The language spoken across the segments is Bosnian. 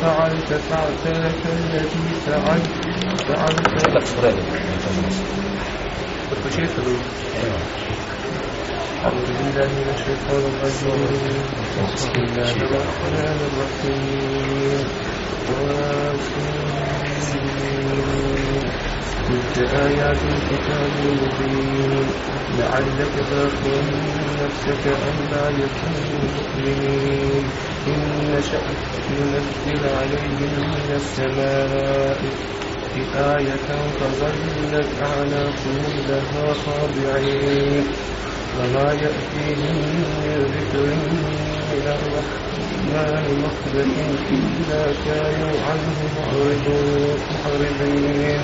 فعلت فاعترف الذي فعلت فعلت أعوذ بالله من الشيطان الرجيم بسم الله الرحمن الرحيم تلك آيات الكتاب المبين لعلك باخر نفسك ألا يكونوا مؤمنين إن نشأ ننزل عليهم من السماء آية فظلت أعناقهم لها خاضعين وما يأتيهم من ذكر من الرحمن. محدث إلا كانوا عنه معرضين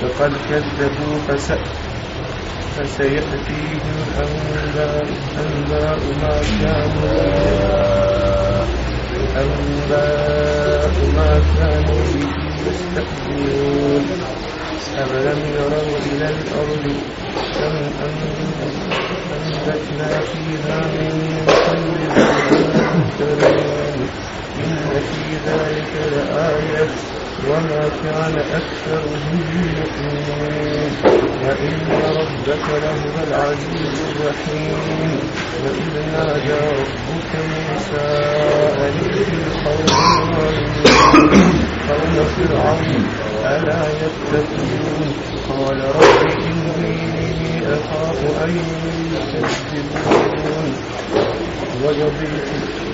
فقد كذبوا فس فسيأتيهم أنباء أنباء ما كانوا أنباء ما كانوا به يستكبرون أفلم يروا إلى الأرض. كم أنبتنا فيها من كل كريم إن في ذلك لآية. وما كان أكثرهم مؤمنين وإن ربك لهو العزيز الرحيم. وإذ نادى ربك موسى أن القوم قوم فرعون ألا يتقون؟ قال رب إني أخاف أن يكذبون وجبرت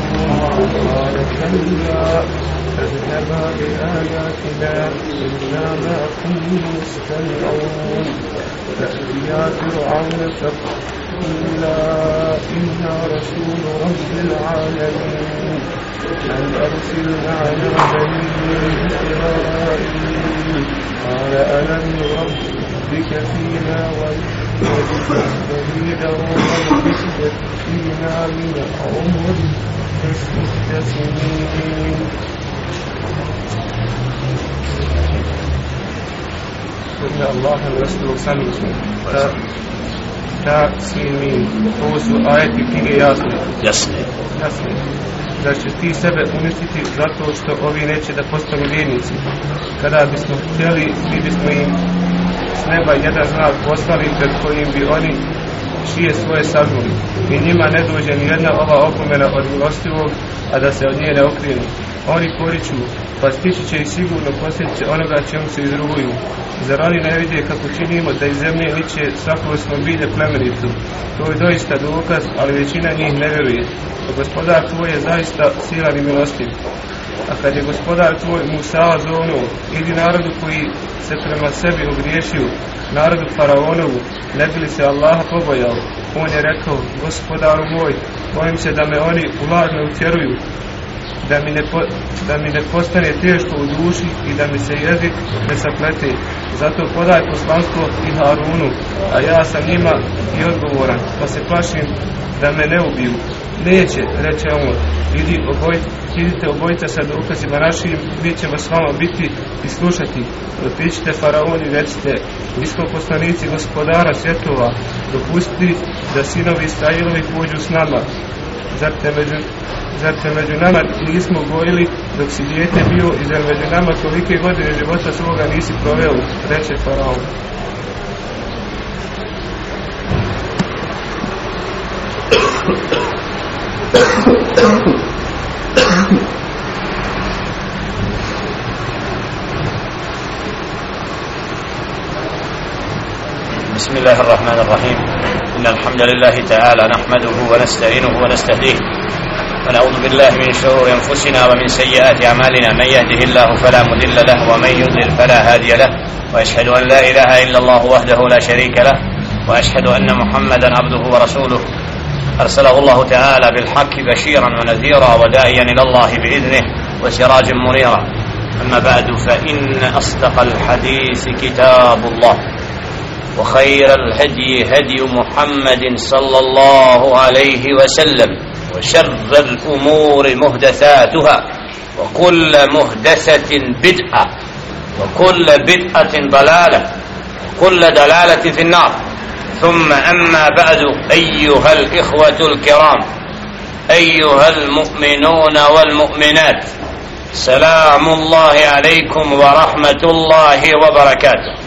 قال كلا فاذهبا بآياتنا إنا معكم مستمعون فأتيا فرعون فقولا إنا رسول رب العالمين أن أرسل معنا بني إسرائيل قال ألم يربك فينا وليدا ولبثت فينا من العمر ست سنين Inna Allah i Rasul sami su ta, ta sin min. Ovo su ajeti knjige jasne. Jasne. Jasne. Da će ti sebe uništiti zato što ovi neće da postanu vjernici. Kada bismo htjeli, mi bismo im s neba jedan znak poslali pred kojim bi oni šije svoje saznuli. I njima ne dođe ni jedna ova opomena od milostivog, a da se od nje ne okrenu. Oni poriču, pa stići će i sigurno posjeće onoga čemu se izruguju. Zar oni ne vide kako činimo da iz zemlje liče svako smo bilje plemenitu? To je doista dokaz, ali većina njih ne vjeruje. Gospodar tvoj je zaista silan i milostiv. A kad je gospodar tvoj Musa zovnuo, idi narodu koji se prema sebi ogriješio, narodu faraonovu, ne bi li se Allaha pobojao? On je rekao, gospodaru moj, bojim se da me oni ulažno utjeruju, da mi, ne po, da mi ne postane teško u duši i da mi se jezik ne saplete. Zato podaj poslanstvo i Harunu, a ja sam njima i odgovoran, pa se plašim da me ne ubiju. Neće, reče on, idi oboj, idite obojite sa dokazima našim, mi ćemo s vama biti i slušati. Otičite faraoni, recite, mi smo poslanici gospodara svjetova, dopusti da sinovi Israilovi pođu s nama. Zar te među, zar te među nama nismo gojili dok si dijete bio i zar među nama tolike godine života svoga nisi proveo, reče faraon. بسم الله الرحمن الرحيم إن الحمد لله تعالى نحمده ونستعينه ونستهديه ونعوذ بالله من شرور أنفسنا ومن سيئات أعمالنا. من يهده الله فلا مضل له ومن يضلل فلا هادي له. وأشهد أن لا إله إلا الله وحده لا شريك له. وأشهد أن محمدا عبده ورسوله. أرسله الله تعالى بالحق بشيرا ونذيرا وداعيا إلى الله بإذنه وسراجا منيرا. أما بعد فإن أصدق الحديث كتاب الله. وخير الهدي هدي محمد صلى الله عليه وسلم وشر الأمور مهدثاتها وكل مهدثة بدعة وكل بدعة ضلالة وكل دلالة في النار. ثم أما بعد أيها الإخوة الكرام أيها المؤمنون والمؤمنات سلام الله عليكم ورحمة الله وبركاته.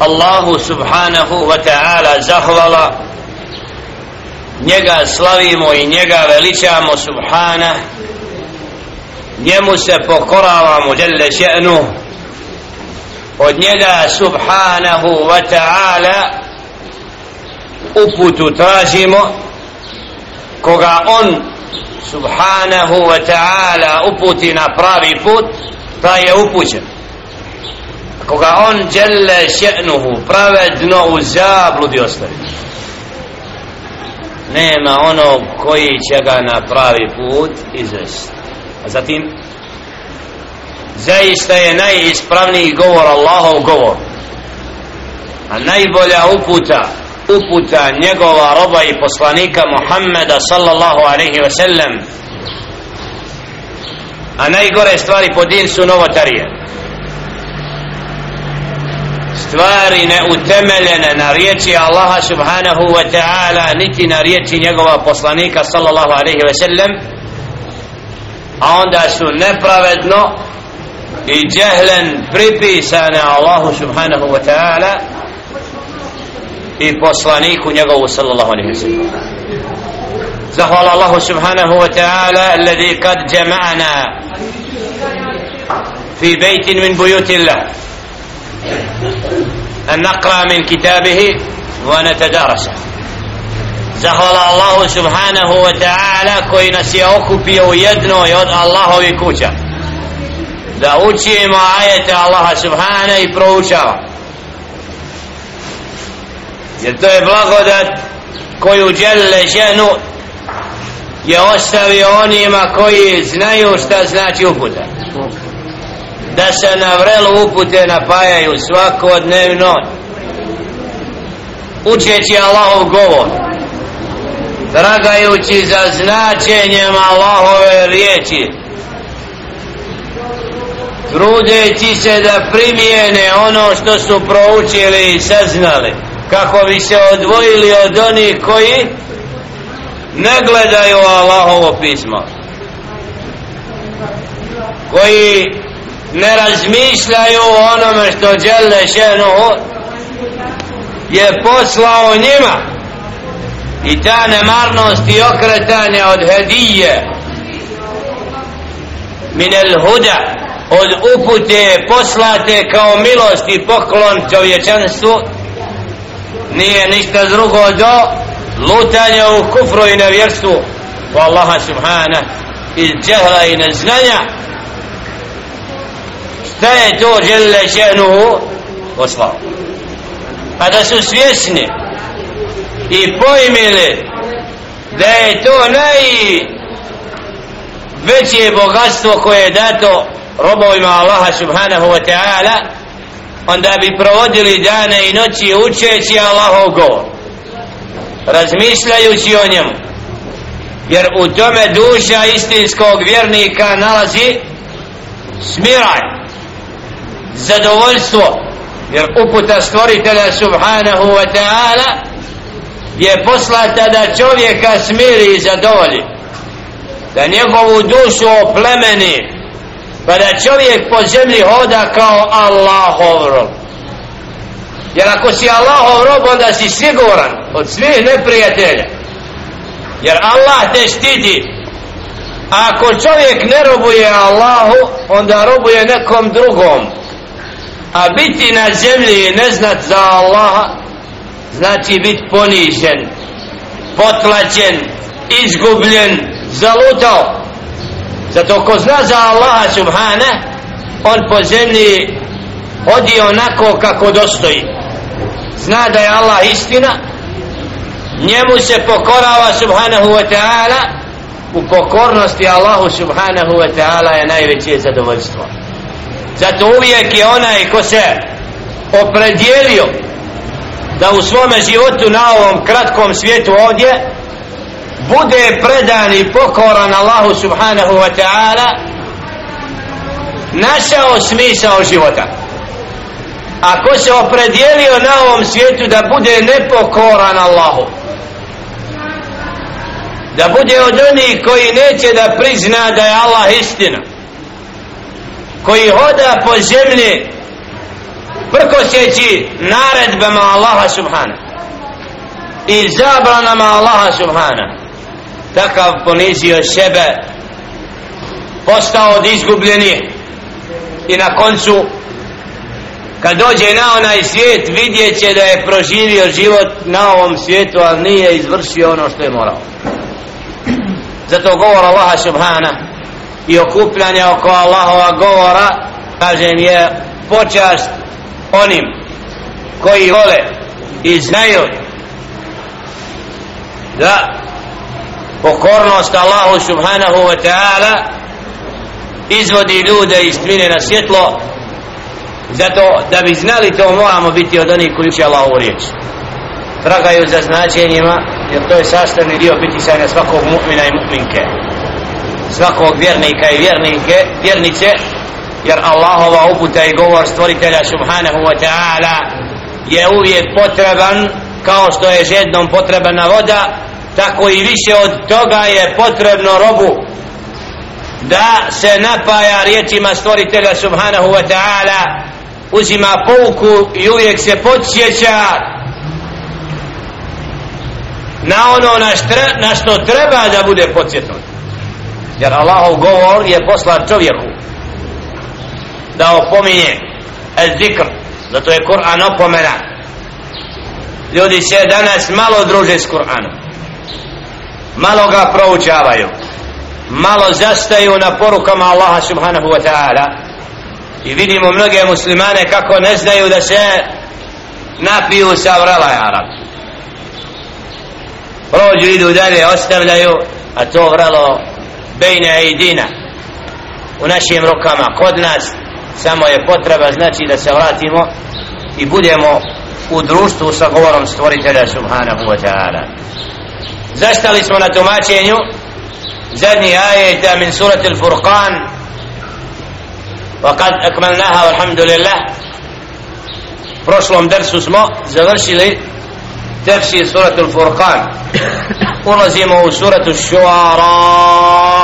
Allahu subhanahu wa ta'ala zahvala. Njega slavimo i njega veličamo subhana. Njemu se pokoravamo djelle še'nu. Od njega subhanahu wa ta'ala uputu tražimo. Koga on subhanahu wa ta'ala uputi na pravi put taj je upućen koga on djelle še'nuhu pravedno u zabludi ostavi. Nema onog koji će ga na pravi put izvesti. A zatim zaista je najispravniji govor Allahov govor. A najbolja uputa uputa njegova roba i poslanika Muhammeda sallallahu alaihi ve sellem a najgore stvari po din su novotarije stvari neutemeljene na riječi Allaha subhanahu wa ta'ala niti na riječi njegova poslanika sallallahu alaihi wa sallam a onda su nepravedno i džehlen pripisane Allahu subhanahu wa ta'ala i poslaniku njegovu sallallahu alaihi wa sallam. Zahvala Allahu subhanahu wa ta'ala alladhi kad jama'ana fi bejtin min bujutillah أن نقرأ من كتابه ونتدارسه zahvala Allahu subhanahu wa ta'ala koji nas je okupio u jednoj od Allahovi kuća da učimo ajete Allaha subhanahu i proučava jer to je blagodat koju žele ženu je ostavio onima koji znaju šta znači uputa da se na vrelu upute napajaju svakodnevno učeći Allahov govor tragajući za značenjem Allahove riječi trudeći se da primijene ono što su proučili i saznali kako bi se odvojili od onih koji ne gledaju Allahovo pismo koji ne razmišljaju o onome što žele šenu je poslao njima. I ta nemarnost i okretanje od hedije. Minel huda. Od upute poslate kao milost i poklon čovječanstvu. Nije ništa drugo do lutanja u kufru i nevjerstvu. U Allaha subhana iz džehla i neznanja šta je to žele še'nuhu poslao. Pa da su svjesni i pojmili da je to najveće bogatstvo koje je dato robovima Allaha subhanahu wa ta'ala onda bi provodili dane i noći učeći Allahov govor razmišljajući o njemu. Jer u tome duša istinskog vjernika nalazi smiraj zadovoljstvo jer uputa stvoritelja subhanahu wa ta'ala je poslata da čovjeka smiri i zadovolji da njegovu dušu oplemeni pa da čovjek po zemlji hoda kao Allahov rob. Jer ako si Allahov rob onda si siguran od svih neprijatelja. Jer Allah te štiti. A ako čovjek ne robuje Allahu onda robuje nekom drugom a biti na zemlji i ne znat za Allaha znači biti ponižen potlačen izgubljen zalutao. Zato ko zna za Allaha subhana on po zemlji odi onako kako dostoji. Zna da je Allah istina njemu se pokorava subhanahu wa ta'ala u pokornosti Allahu subhanahu wa ta'ala je najveće zadovoljstvo zato uvijek je onaj ko se opredijelio da u svome životu na ovom kratkom svijetu ovdje bude predan i pokoran Allahu subhanahu wa ta'ala našao smisao života. Ako se opredijelio na ovom svijetu da bude nepokoran Allahu da bude od onih koji neće da prizna da je Allah istina koji hoda po zemlji prkoseći naredbama Allaha subhana i zabranama Allaha subhana. Takav ponizio sebe postao od izgubljenih i na koncu kad dođe na onaj svijet vidjet će da je proživio život na ovom svijetu ali nije izvršio ono što je morao. Zato govor Allaha subhana i okupljanje oko Allahova govora kažem je počast onim koji vole i znaju da pokornost Allahu subhanahu wa ta'ala izvodi ljude iz tmine na svjetlo zato da bi znali to moramo biti od onih koji će Allahu riječ. Tragaju za značenjima jer to je sastavni dio biti sajna svakog mu'mina i mu'minke svakog vjernika i vjernike vjernice jer Allahova uputa i govor stvoritelja subhanahu wa ta'ala je uvijek potreban kao što je žednom potrebna voda tako i više od toga je potrebno robu da se napaja riječima stvoritelja subhanahu wa ta'ala uzima pouku i uvijek se podsjeća na ono na, štre, na što treba da bude podsjetno jer Allahov govor je poslan čovjeku da opominje zikr zato je Kur'an opomena. Ljudi se danas malo druže s Kur'anom. Malo ga proučavaju. Malo zastaju na porukama Allaha subhanahu wa ta'ala. I vidimo mnoge muslimane kako ne znaju da se napiju sa vrela Arab prođu idu dalje ostavljaju a to vrelo bejne i dina u našim rukama kod nas samo je potreba znači da se vratimo i budemo u društvu sa govorom stvoritelja subhanahu wa ta'ala zastali smo na tumačenju zadnji ajeta min surati al-Furqan وقد أكملناها والحمد لله prošlom dersu smo završili tefsir suratu al-Furqan ulazimo u suratu al-Shuara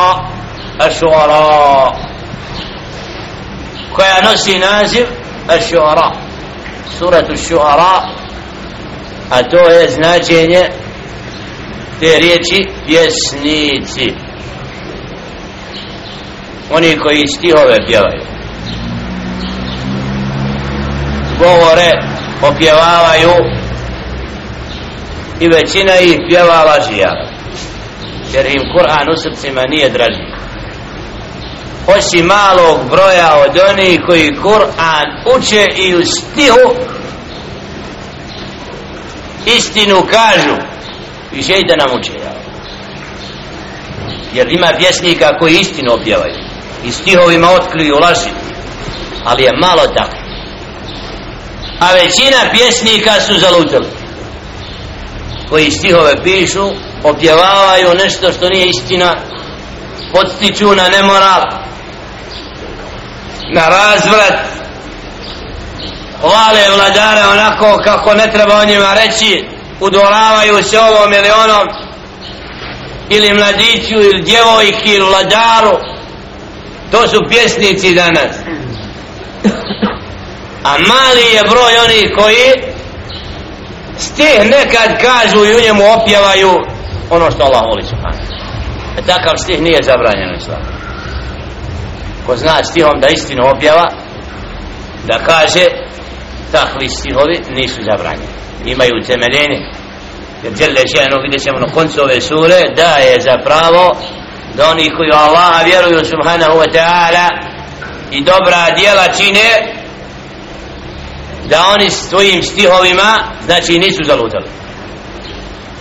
al-Shuara koja nosi naziv al-Shuara suratu al-Shuara a to je značenje te riječi pjesnici oni koji stihove pjevaju. Govore opjevavaju i većina ih pjeva lažija jer im Kur'an u srcima nije draži osim malog broja od onih koji Kur'an uče i u stihu istinu kažu i želi da nam uče jer ima pjesnika koji istinu opjevaju i stihovima otkriju laži ali je malo tako. A većina pjesnika su zalutali koji stihove pišu opjevavaju nešto što nije istina podstiču na nemoral na razvrat. Vale vladare onako kako ne treba o njima reći udoravaju se ovom ili onom ili mladiću ili djevojki ili vladaru. To su pjesnici danas. A mali je broj oni koji stih nekad kažu i u njemu opjevaju ono što Allah voli subhanahu e takav stih nije zabranjen islam ko zna stihom da istinu objava da kaže takvi stihovi nisu zabranjeni imaju temeljeni jer djelje ženo vidjet ćemo na koncu ove sure da je zapravo da oni koji Allaha vjeruju subhanahu wa ta'ala i dobra djela čine da oni svojim stihovima znači nisu zalutali.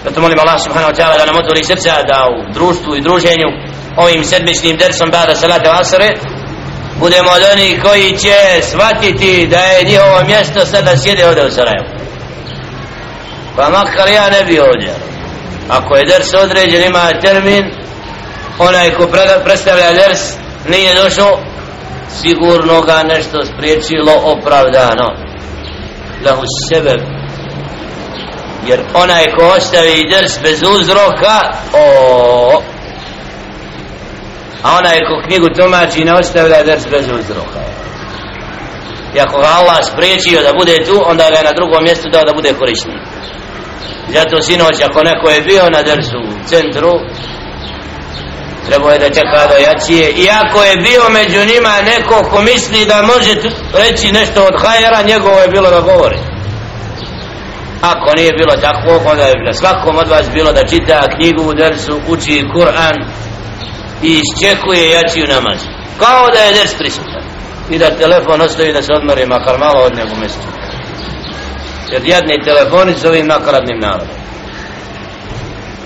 Zato molim Allah subhanahu wa ta'ala da nam otvori srca da u društvu i druženju ovim sedmičnim dersom bada salata asre budemo od onih koji će shvatiti da je njihovo mjesto sada sjede ovdje u Sarajevu. Pa makar ja ne bi ovdje. Ako je ders određen ima termin onaj ko predstavlja ders nije došao sigurno ga nešto spriječilo opravdano. Da u sebe jer onaj ko ostavi ders bez uzroka o a onaj ko knjigu tumači ne ostavlja ders bez uzroka. I ako ga Allah spriječio da bude tu onda ga je na drugom mjestu dao da bude korisni zato sinoć ako neko je bio na dersu u centru trebao je da čeka do jačije. Iako je bio među njima neko ko misli da može reći nešto od hajera njegovo je bilo da govori. Ako nije bilo tako onda je na svakom od vas bilo da čita knjigu u dersu uči Kur'an i jači u namaz kao da je ders prisutan i da telefon ostavi da se odmori makar malo od njegu mjestu jer jedni telefoni s ovim nakaradnim narodom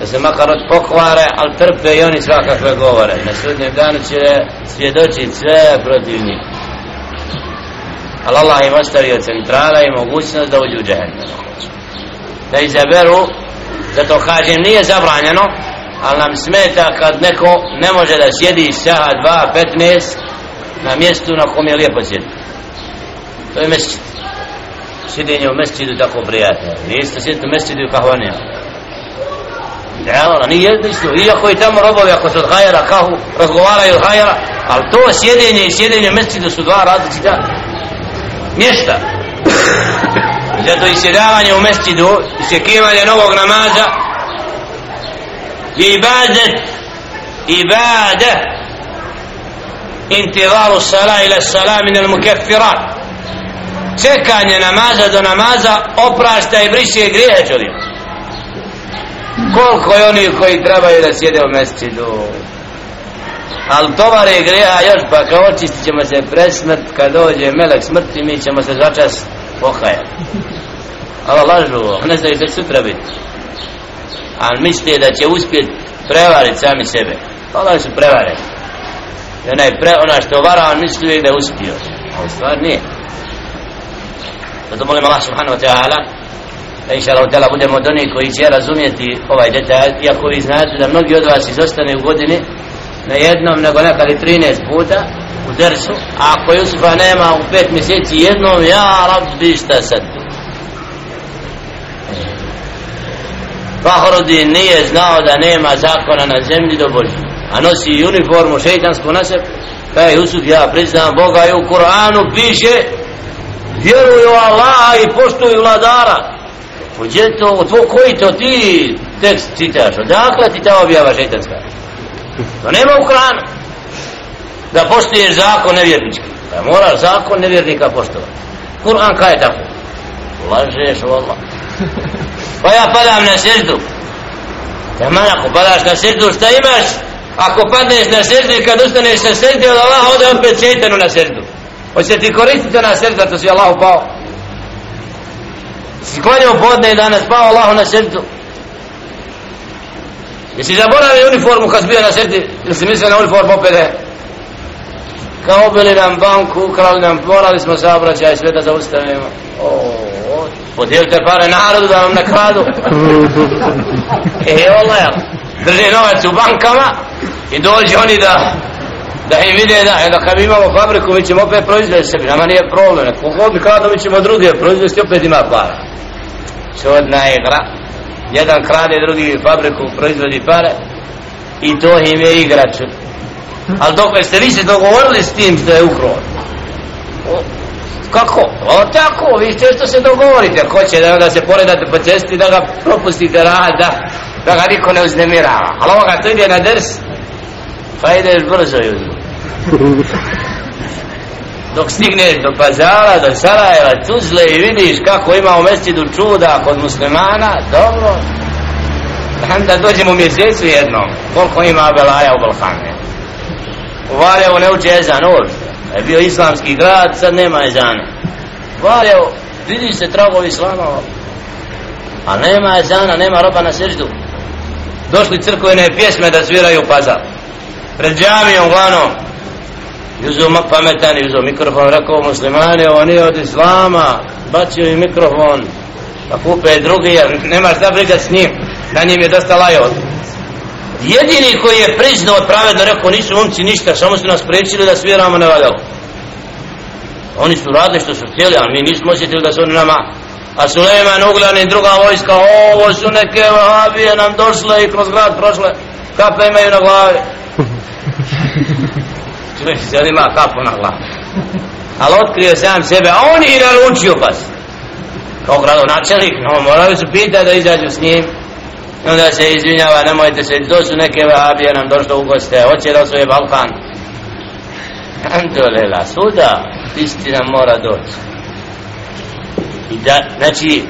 da se makar od pokvare, ali trpe i oni svakakve govore. Na sudnjem danu će svjedočiti sve protiv njih. Ali Allah im ostavio centrala i mogućnost da uđu u džehennem. Da izaberu, zato kažem, nije zabranjeno, ali nam smeta kad neko ne može da sjedi saha 2.15 na mjestu na kom je lijepo sjedi. To je mesčit. Sjedenje u mesčidu tako prijatno. Nije isto sjediti u mesčidu u kahvaniju. Ja, nije isto. Iako i tamo robovi, ako su od hajera kahu, razgovaraju od hajera, ali to sjedenje i sjedenje u mesčidu su dva različita mjesta. Zato i sjedavanje u mesčidu, i sjekivanje novog namaza, je ibadet, ibadet, intivaru sala ila sala min al mukaffirat Čekanje namaza do namaza oprašta i briše grijehe čovjek. Koliko je oni koji trebaju da sjede u mesčidu? ali tovar je greha još pa kao očistit ćemo se presmrt kad dođe melek smrti mi ćemo se začas pohajati ali lažu ne znaju da sutra biti ali misle da će uspjet prevariti sami sebe? Pa Allah su prevare. I onaj pre, ona što vara on misli uvijek da je uspio. Ali stvar nije. Zato molim Allah subhanahu wa ta'ala da inša Allah ta'ala budemo od onih koji će razumijeti ovaj detalj iako vi znate da mnogi od vas izostane u godini na jednom nego nekad i 13 puta u dersu a ako Jusufa nema u pet mjeseci jednom ja rabbi šta sad? Fahrudin nije znao da nema zakona na zemlji do Božje a nosi uniformu šeitansku na sebi pa kaj Jusuf ja priznam Boga i u Koranu piše vjeruju Allaha i poštuju vladara Pođe to, tvo, koji to ti tekst citaš? Odakle ti ta objava šeitanska? To nema u Koranu. Da poštuješ zakon nevjernički. Da moraš zakon nevjernika poštovati. Kur'an kaj je tako? Lažeš u Allah. Pa ja padam na sježdu. Taman ako padaš na sježdu, šta imaš? Ako padneš na sježdu i kad ustaneš na sježdu, od Allaha ode opet šeitanu na sježdu. Hoće ti koristiti na sježdu, to si Allah upao. Si klanjao podne i danas pao Allah na sježdu. Jesi zaboravio uniformu kad si bio na sredi ili si mislio na uniformu opet je? Kao bili nam banku, ukrali nam, morali smo saobraćaj sve da zaustavimo. O, o, podijelite pare narodu da vam nakradu. e, Allah ja. Drži novac u bankama i dođe oni da da im vide da, e, da kad imamo fabriku mi ćemo opet proizvesti sebi, nama nije problem, kogod mi kradu mi ćemo druge proizvesti opet ima para. Čudna znači, igra jedan krade drugi fabriku proizvodi pare i to im je igrač ali dok ste vi se dogovorili s tim što je ukro kako? o tako, vi često se dogovorite hoće da, da se poredate po cesti da ga propustite rad da, da ga niko ne uznemirava ali ovoga to ide na drs pa ideš brzo juzu dok stigneš do pazara, do Sarajeva, Tuzle i vidiš kako ima u mestidu čuda kod muslimana, dobro. Onda dođemo u mjesecu jednom, koliko ima Belaja u Balkane. U Valjevu ne uče ezan uopšte. E, je bio islamski grad, sad nema ezana. U vidi se tragovi islama, a nema ezana, nema roba na seždu. Došli crkvene pjesme da sviraju pazar. Pred džamijom, uglavnom, Juzo pametan, juzo mikrofon, rekao muslimani, ovo nije od islama, bacio i mikrofon, pa kupe drugi, jer nema šta briga s njim, na njim je dosta lajo. Jedini koji je priznao pravedno, rekao, nisu umci ništa, samo su nas prečili da sviramo ne valjalo. oni su radili što su htjeli ali mi nismo osjetili da su oni nama a Suleiman Ugljan i druga vojska ovo su neke vahabije nam došle i kroz grad prošle kape imaju na glavi. Čovjek se ima kapu na glavi. Ali otkrio sam sebe a on i naručio pas. Kao gradonačelik no morali su pitati da izađu s njim i onda se izvinjava nemojte se to su neke vahabije nam došlo u goste hoće da osvoje Balkan Andolela, suda istina mora doći. I da, znači,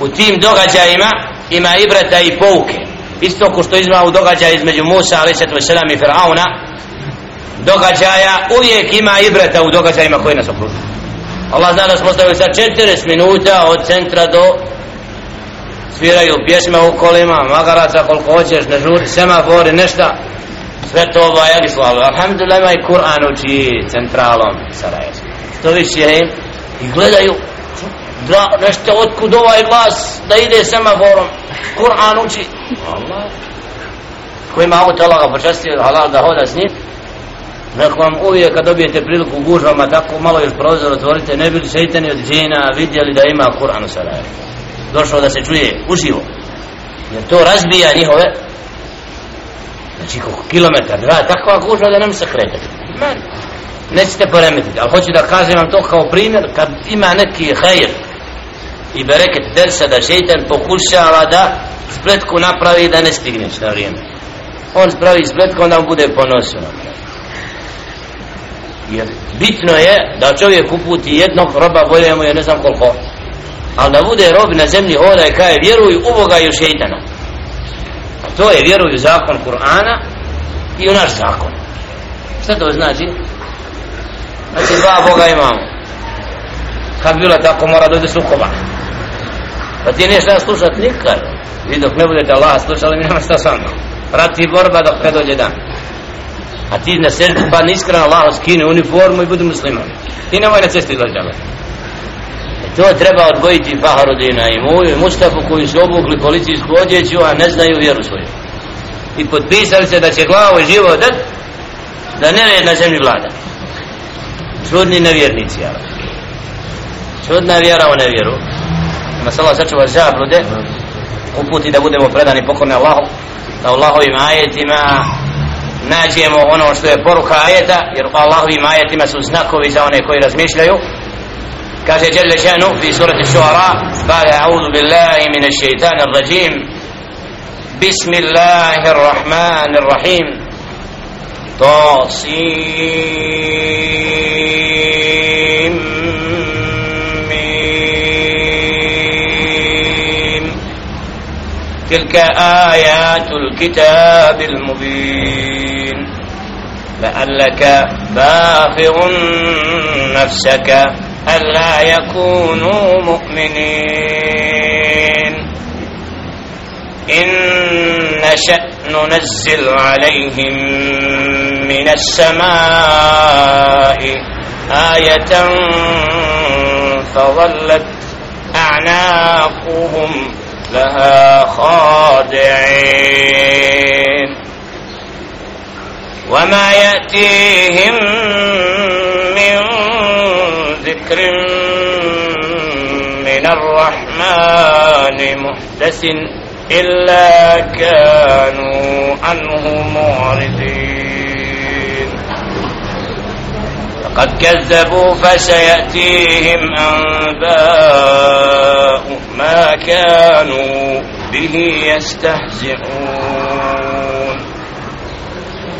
u tim događajima ima ibrata i pouke. Isto ko što izma u događaju između Musa, ali se tvoj i Firauna, događaja uvijek ima ibrata u događajima koji nas okružuju. Allah zna da smo stavili sa 40 minuta od centra do sviraju pjesme u kolima, magaraca koliko hoćeš, ne žuri, semafori, nešta. Sve to ovaj slavu alhamdulillah ima i Kur'an uči centralom Sarajevska to više je i gledaju da nešto otkud ovaj glas da ide semaforom. Kur'an uči Allah. Ko ima auto Allah ga počastio halal da hoda s njim. Neko vam uvijek kad dobijete priliku u gužvama tako malo još prozor otvorite ne bili šeitani od džina vidjeli da ima Kur'an u Sarajevo došao da se čuje uživo jer to razbija njihove znači koliko kilometar, dva, takva gužva da nam se kretati. Man, nećete poremetiti, ali hoću da kažem vam to kao primjer, kad ima neki hajr i bereket dersa da šeitan pokušava da spletku napravi da ne stigneš na vrijeme. On spravi spletku, onda mu bude ponosio Jer bitno je da čovjek uputi jednog roba, bolje mu je ne znam koliko, ali da bude rob na zemlji hoda je kaj vjeruj u Boga i u šeitana. To je vjeruju zakon Kur'ana i u naš zakon. Šta to znači? znači dva Boga imamo. Kad bilo tako mora dođe sukoba. Pa ti neš da slušat nikad. Vi dok ne budete Allah slušali mi nema šta s vama. Prati borba dok ne dođe dan. A ti na srdu pa niskreno Allah skine uniformu i budi musliman. I nemoj na cesti dođe to treba odgojiti Faharudina i moju i Mustafu koji su obukli policijsku odjeću a ne znaju vjeru svoju. I potpisali se da će glavu i živo dat da ne na zemlji vlada. Čudni nevjernici ali. čudna vjera u nevjeru. Ima se Allah sačuva zablude uputi da budemo predani pokorni Allahu da Allahovim ajetima nađemo ono što je poruka ajeta jer u Allahovim ajetima su znakovi za one koji razmišljaju. كاتب جل شأنه في سورة الشعراء قال أعوذ بالله من الشيطان الرجيم. بسم الله الرحمن الرحيم. طاسيم. تلك آيات الكتاب المبين. لعلك باخر نفسك. ألا يكونوا مؤمنين. إن نشأ ننزل عليهم من السماء آية فظلت أعناقهم لها خاضعين. وما يأتيهم من ذكر من الرحمن محدث إلا كانوا عنه معرضين. فقد كذبوا فسيأتيهم أنباء ما كانوا به يستهزئون.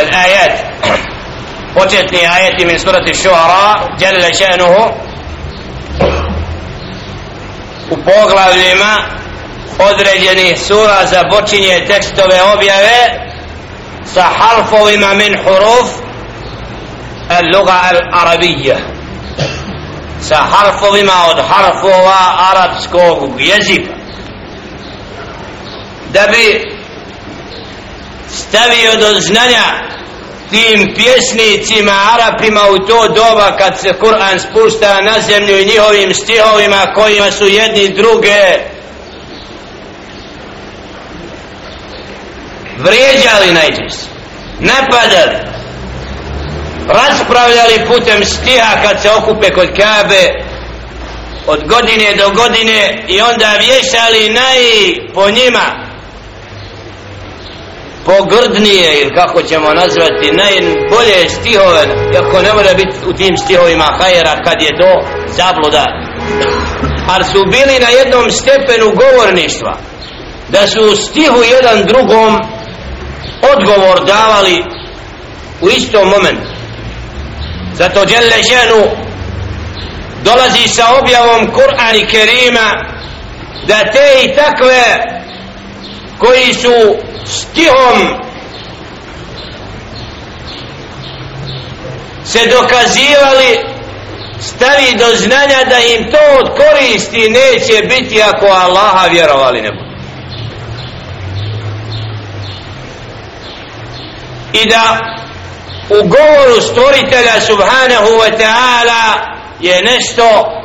الآيات وجدتني آية من سورة الشعراء جل شأنه u poglavljima određenih sura započinje tekstove objave sa harfovima min huruf اللغة العربية sa harfovima od harfova arapskog jezika da bi stavio do znanja tim pjesnicima Arapima u to doba kad se Kur'an spušta na zemlju i njihovim stihovima kojima su jedni druge. Vrijeđali najčešće napadali raspravljali putem stiha kad se okupe kod Kabe od godine do godine i onda vješali naj po njima pogrdnije ili kako ćemo nazvati najbolje stihove iako ne mora biti u tim stihovima hajera kad je to zabluda. Ali su bili na jednom stepenu govorništva da su u stihu jedan drugom odgovor davali u istom momentu. Zato Đelle ženu dolazi sa objavom Kur'an i Kerima da te i takve koji su stihom se dokazivali stavi do znanja da im to od koristi neće biti ako Allaha vjerovali ne budu. I da u govoru stvoritelja subhanahu wa ta'ala je nešto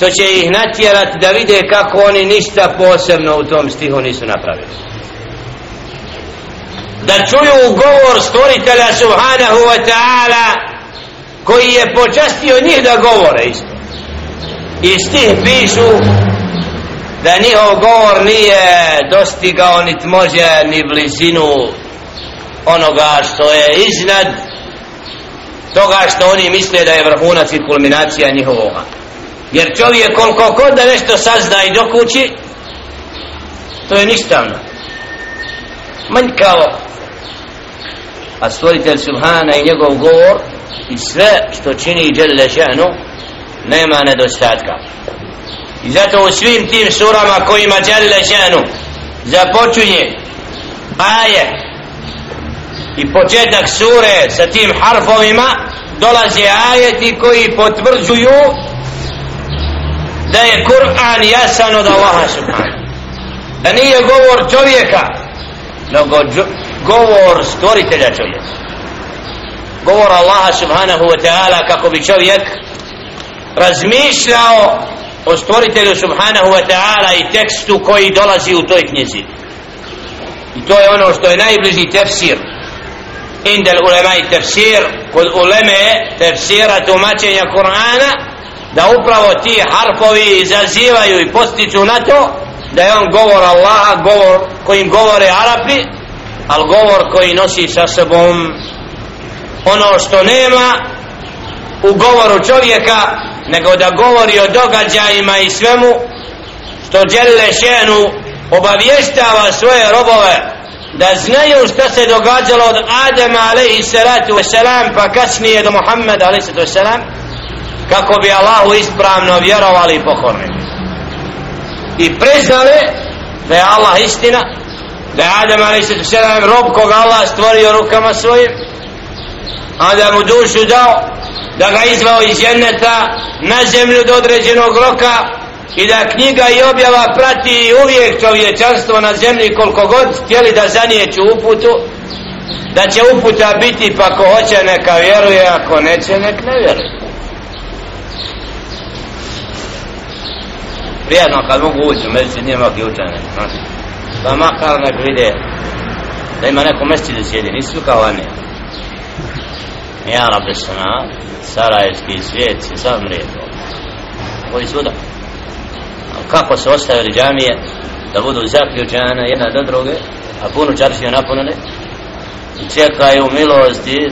što će ih natjerati da vide kako oni ništa posebno u tom stihu nisu napravili. Da čuju govor stvoritelja subhanahu wa ta'ala koji je počastio njih da govore isto. I stih pišu da njihov govor nije dostigao nit može ni blizinu onoga što je iznad toga što oni misle da je vrhunac i kulminacija njihovoga jer čovjek koliko god da nešto sazna i dokući to je ništavno. Manjkavo. A stvoritelj Subhana i njegov govor i sve što čini Đelle Šanu nema nedostatka. I zato u svim tim surama kojima Đelle Šanu započunje aje i početak sure sa tim harfovima dolaze ajeti koji potvrđuju da je Kur'an jasan od Allaha subhanahu. Da nije govor čovjeka nego govor stvoritelja čovjeka. Govor Allaha subhanahu wa ta'ala kako bi čovjek razmišljao o stvoritelju subhanahu wa ta'ala i tekstu koji dolazi u toj knjizi. I to je ono što je najbliži tefsir. Indel ulema i tefsir kod uleme tefsira tumačenja Kur'ana da upravo ti harfovi izazivaju i postiču na to da je on govor Allaha govor kojim govore Arapi al govor koji nosi sa sobom ono što nema u govoru čovjeka nego da govori o događajima i svemu što Đelle Šenu obavještava svoje robove da znaju šta se događalo od Adama alaihi salatu wasalam pa kasnije do Muhammeda alaihi salatu wasalam kako bi Allahu ispravno vjerovali i pokorni i priznali da je Allah istina da je Adam a.s. rob koga Allah stvorio rukama svojim a da mu dušu dao da ga izvao iz jenneta na zemlju do određenog roka i da knjiga i objava prati uvijek čovječanstvo na zemlji koliko god htjeli da zanijeću uputu da će uputa biti pa ko hoće neka vjeruje ako neće nek ne vjeruje prijatno kad mogu ući u medicin nije mogu učene pa makar nek vide da ima neko mesti da sjedi nisu kao oni. Ja rabbi sana sarajevski svijet se sam rijepo koji suda kako se ostavili džamije da budu zaključane jedna do druge a puno čaršije napunene i čekaju milosti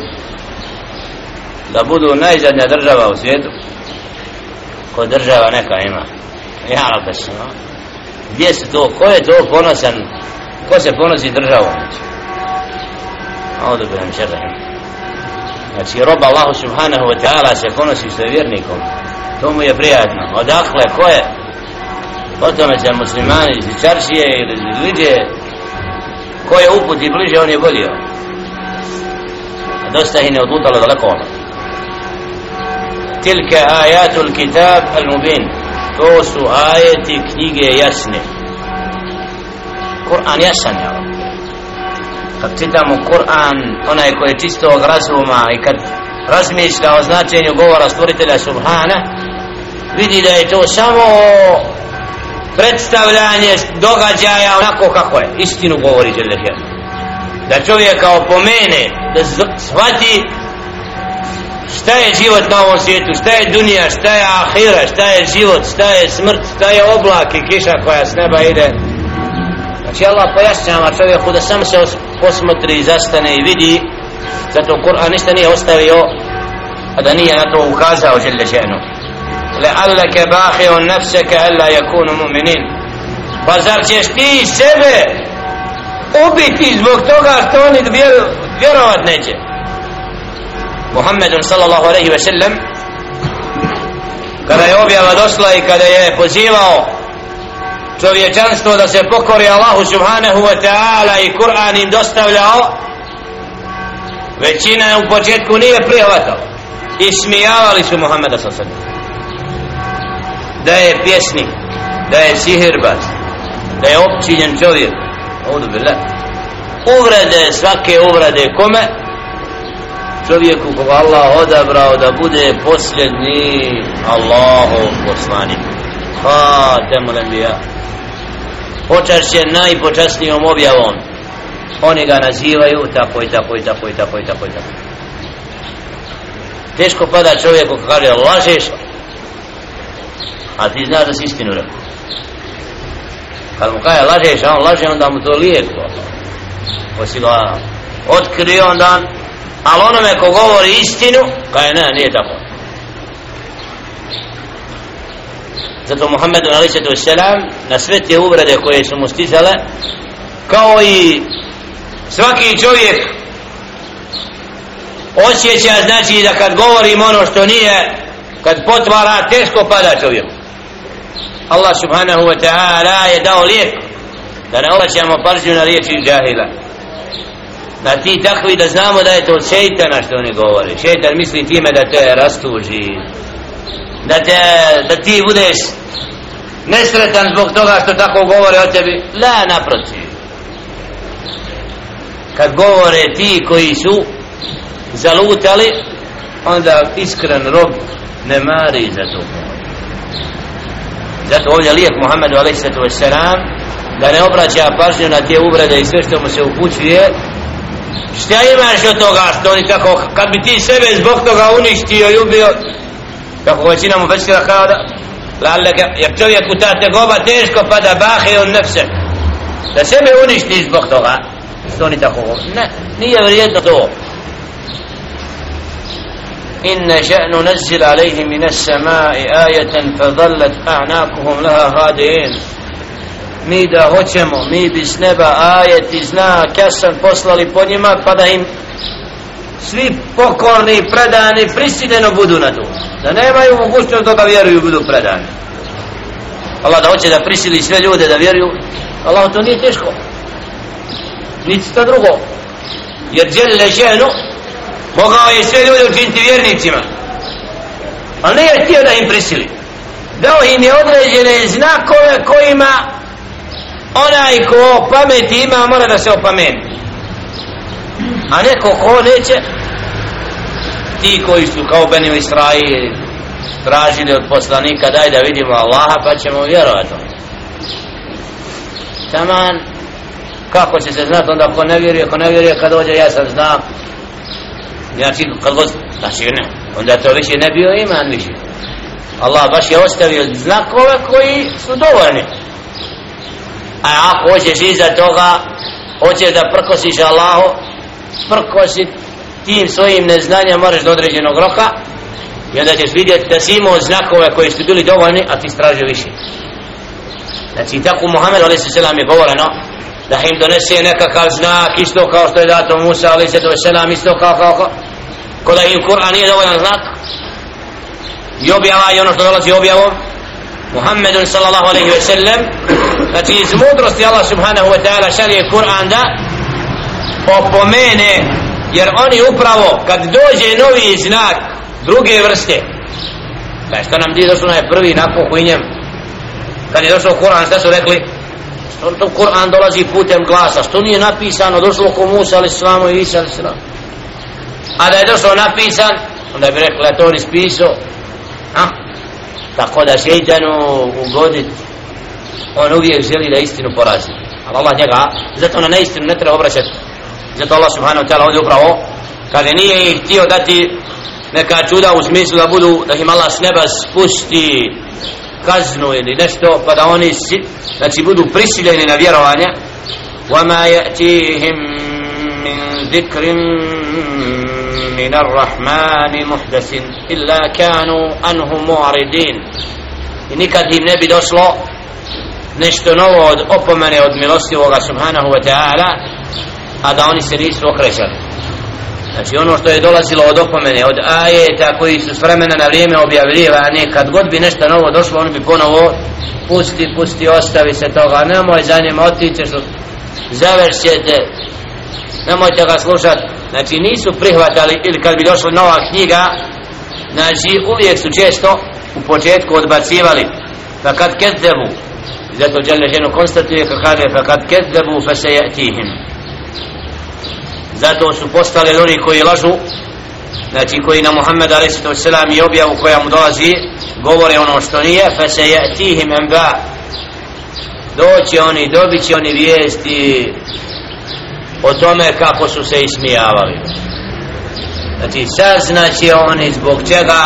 da budu najzadnja država u svijetu ko država neka ima ja napesno gdje se to, ko je to ponosan ko se ponosi državom? Ovdje bi vam čekaj znači rob Allahu subhanahu wa ta'ala se ponosi što je vjernikom. To mu je prijatno. Odakle, ko je? O tome se muslimani iz čaršije ili iz liđe ko je uputi bliže on je bolio dosta ih ne odlutalo daleko ono. Tilke ajatul kitab al mubin to su ajeti knjige jasne. Kur'an jasan je kad čitamo Kur'an onaj koji je čistog razuma i kad razmišlja o značenju govora stvoritelja Subhana vidi da je to samo predstavljanje događaja onako kako je. Istinu govori Đelešan. Da čovjeka opomene da shvati šta je život na ovom svijetu šta je dunija, šta je ahira šta je život, šta je smrt šta je oblak i kiša koja s neba ide znači Allah pojašnjava čovjeku da sam se posmotri zastane i vidi zato Kur'an ništa nije ostavio a da nije na to ukazao Đelešanu لعلك باخع نفسك ألا يكونوا مؤمنين فزر ćeš ti sebe ubiti zbog toga što oni vjeru, vjerovat neće Muhammedom sallallahu alaihi ve sellem kada je objava došla i kada je pozivao čovječanstvo da se pokori Allahu subhanahu wa ta'ala i Kur'an im dostavljao većina u početku nije prihvatao i smijavali su Muhammeda sallallahu alaihi da je pjesnik da je sihirbaz da je općinjen čovjek ovdje bila uvrede svake uvrede kome? Čovjeku koga Allah odabrao da bude posljedni Allahov poslanik. Ha temu lembija je najpočasnijom objavom. Oni ga nazivaju tako i tako i tako i tako i tako i tako. Teško pada čovjeku kaže lažeš? A ti znaš da si istinu rekao. Kad mu kaže lažeš a on laže onda mu to lijepo. Ko si ga otkrio onda ali onome ko govori istinu kaže ne, nije tako. Zato Muhammedu alaihi selam na sve te uvrede koje su mu stizale kao i svaki čovjek osjeća znači da kad govorim ono što nije kad potvara teško pada čovjek Allah subhanahu wa ta'ala je dao lijek da ne obraćamo pažnju na riječi džahila da ti takvi da znamo da je to šeitana što oni govore? Šeitan misli time da te rastuži da, te, da ti budeš nesretan zbog toga što tako govore o tebi. La naprotiv. Kad govore ti koji su zalutali onda iskren rob ne mari za to. Zato ovdje lijek Muhammedu a.s. da ne obraća pažnju na te uvrede i sve što mu se upućuje šta imaš od toga što oni tako kad bi ti sebe zbog toga uništio i ubio kako većina mu fesira kao da lalaka, jer čovjek u ta tegoba teško pada bahe on nefse da sebe uništi zbog toga što oni tako ne, nije vrijedno to إن شأن ننزل عليهم من السماء آية فظلت أعناقهم لها هادئين mi da hoćemo, mi bi s neba ajet i znak jasan poslali po njima pa da im svi pokorni, predani, prisiljeno budu na to. Da nemaju mogućnost da ga vjeruju budu predani. Allah da hoće da prisili sve ljude da vjeruju, Allah to nije teško. Niti to drugo. Jer djelile ženu, mogao je sve ljude učiniti vjernicima ali nije htio da im prisili dao im je određene znakove kojima onaj ko pameti ima mora da se opameni. A neko ko neće ti koji su kao Benim Israji tražili od poslanika daj da vidimo Allaha pa ćemo vjerovati taman kako će se znati onda ko ne vjeruje ko ne vjeruje kad dođe ja sam znam znači kad god znači ne onda to više ne bio iman više. Allah baš je ostavio znakove koji su dovoljni a ako hoćeš iza toga hoćeš da prkosiš Allahu prkosi tim svojim neznanjem moraš do određenog roka i onda ćeš vidjeti da si imao znakove koji su bili dovoljni a ti stražio više znači tako Muhammed a.s. je govoreno da im donese nekakav znak isto kao što je dato Musa a.s. isto kao kao kao ko da im Kur'an nije dovoljan znak i objava i ono što dolazi objavom Muhammedun sallallahu alaihi ve sellem znači iz mudrosti Allah subhanahu wa ta'ala šalje Kur'an da opomene jer oni upravo kad dođe novi znak druge vrste pa što nam di došlo na prvi nakon huinjem kad je došao Kur'an šta su rekli? Što to Kur'an dolazi putem glasa? Što nije napisano? Došlo ko Musa ali slamu i Isa ali slamu a da je došlo napisan onda bi rekli to on ispisao a? tako da šeitanu ugoditi on uvijek želi da istinu porazi ali Allah njega zato na neistinu ne treba obraćati zato Allah subhanahu wa ta'ala ovdje upravo kada nije ih htio dati neka čuda u smislu da budu da im Allah s neba spusti kaznu ili nešto pa da oni si, znači budu prisiljeni na vjerovanje وما يأتيهم من ذكر من الرحمن محدث إلا كانوا عنه معرضين i nikad im ne bi došlo nešto novo od opomene od milostivoga subhanahu wa ta'ala a da oni se nisu okrećali. Znači ono što je dolazilo od opomene od ajeta koji su s vremena na vrijeme objavljivani kad god bi nešto novo došlo oni bi ponovo pusti, pusti, ostavi se toga. Nemoj za njima otići što završite nemojte ga slušati. Znači nisu prihvatali ili kad bi došla nova knjiga znači uvijek su često u početku odbacivali. Pa kad kezdebu zato djelne ženu konstatuje kad kaže pa kad kezdebu fa se jatihim zato su postali oni koji lažu znači koji na Muhammed a.s. i objavu koja mu dolazi govore ono što nije fa se jatihim emba doći oni dobit će oni vijesti o tome kako su se ismijavali znači saznaće oni zbog čega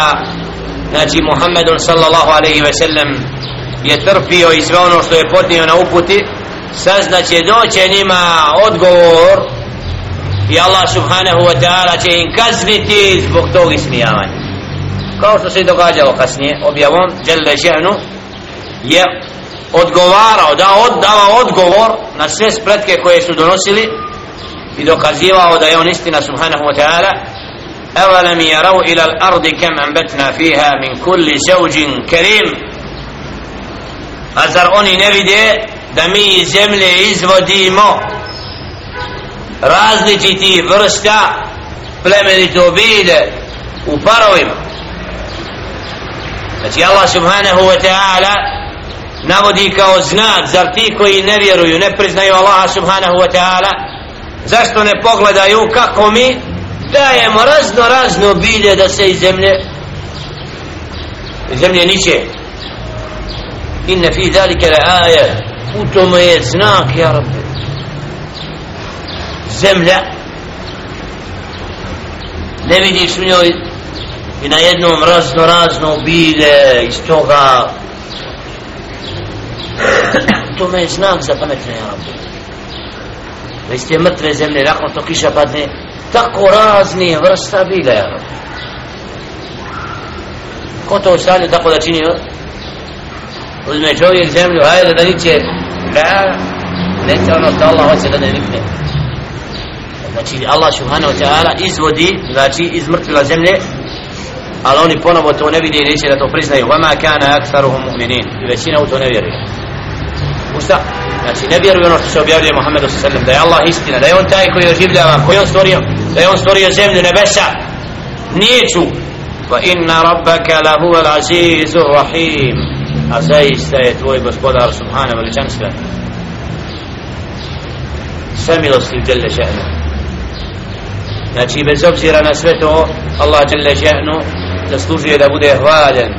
znači Muhammedun sallallahu alaihi ve sellem je trpio i sve ono što je podnio na uputi saznaće doće njima odgovor i Allah subhanahu wa ta'ala će im kazniti zbog tog ismijavanja kao što se i događalo kasnije objavom Jelle Žehnu je odgovarao da oddava odgovor na sve spletke koje su donosili i dokazivao da je on istina subhanahu wa ta'ala أولم يروا إلى الأرض كم أنبتنا فيها من كل زوج كريم a zar oni ne vide da mi iz zemlje izvodimo različiti vrsta plemenito bide u parovima? Znači Allah subhanahu wa ta'ala navodi kao znak zar ti koji ne vjeruju ne priznaju Allaha subhanahu wa ta'ala zašto ne pogledaju kako mi dajemo razno razno bide da se iz zemlje iz zemlje niče? Inne fi dalika la aje u tome je znak ja rabbi. Zemlja. Ne vidiš u njoj i na jednom razno razno bilje iz toga. Tome je znak za pametne ja rabbi. Da iz te mrtve zemlje nakon što kiša padne tako razni vrsta bilja ja ko to ustanje tako da čini uzme čovjek zemlju hajde da niče. Da neće ono što Allah hoće da ne nikne. Znači Allah subhanahu wa ta'ala izvodi znači iz mrtvila zemlje ali oni ponovo to ne vidi i neće da to priznaju. Vama kana aksaruhum mu'minin. I većina u to ne vjeruje. U šta? znači ne vjeruju ono što se objavljuje Muhammedu sallam da je Allah istina, da je on taj koji oživljava koji on stvorio, da je on stvorio zemlju nebesa. Nije ču. wa inna rabbaka lahu al azizu rahim a zaista je tvoj gospodar subhanahu veličanstven sve milosti u djelje šehnu znači bez obzira na sve to Allah djelje žehnu zaslužuje da bude hvaljen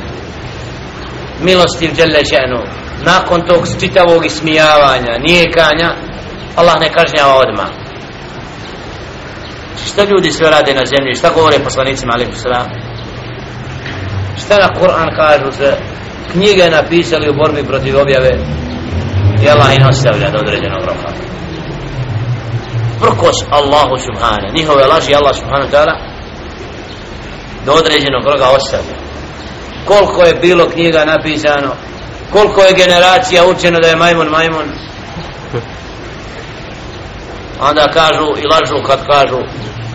milosti u djelje šehnu nakon tog čitavog ismijavanja, nijekanja, Allah ne kažnjava odmah. Šta ljudi sve rade na zemlji, šta govore poslanicima, alaihi salam? Šta na Kur'an kažu za knjige napisali u borbi protiv objave, i Allah ih ostavlja do određenog roka. Prkos Allahu subhane, njihove laži Allah subhanahu ta'ala, do određenog roka ostavlja. Koliko je bilo knjiga napisano, koliko je generacija učeno da je majmun majmun onda kažu i lažu kad kažu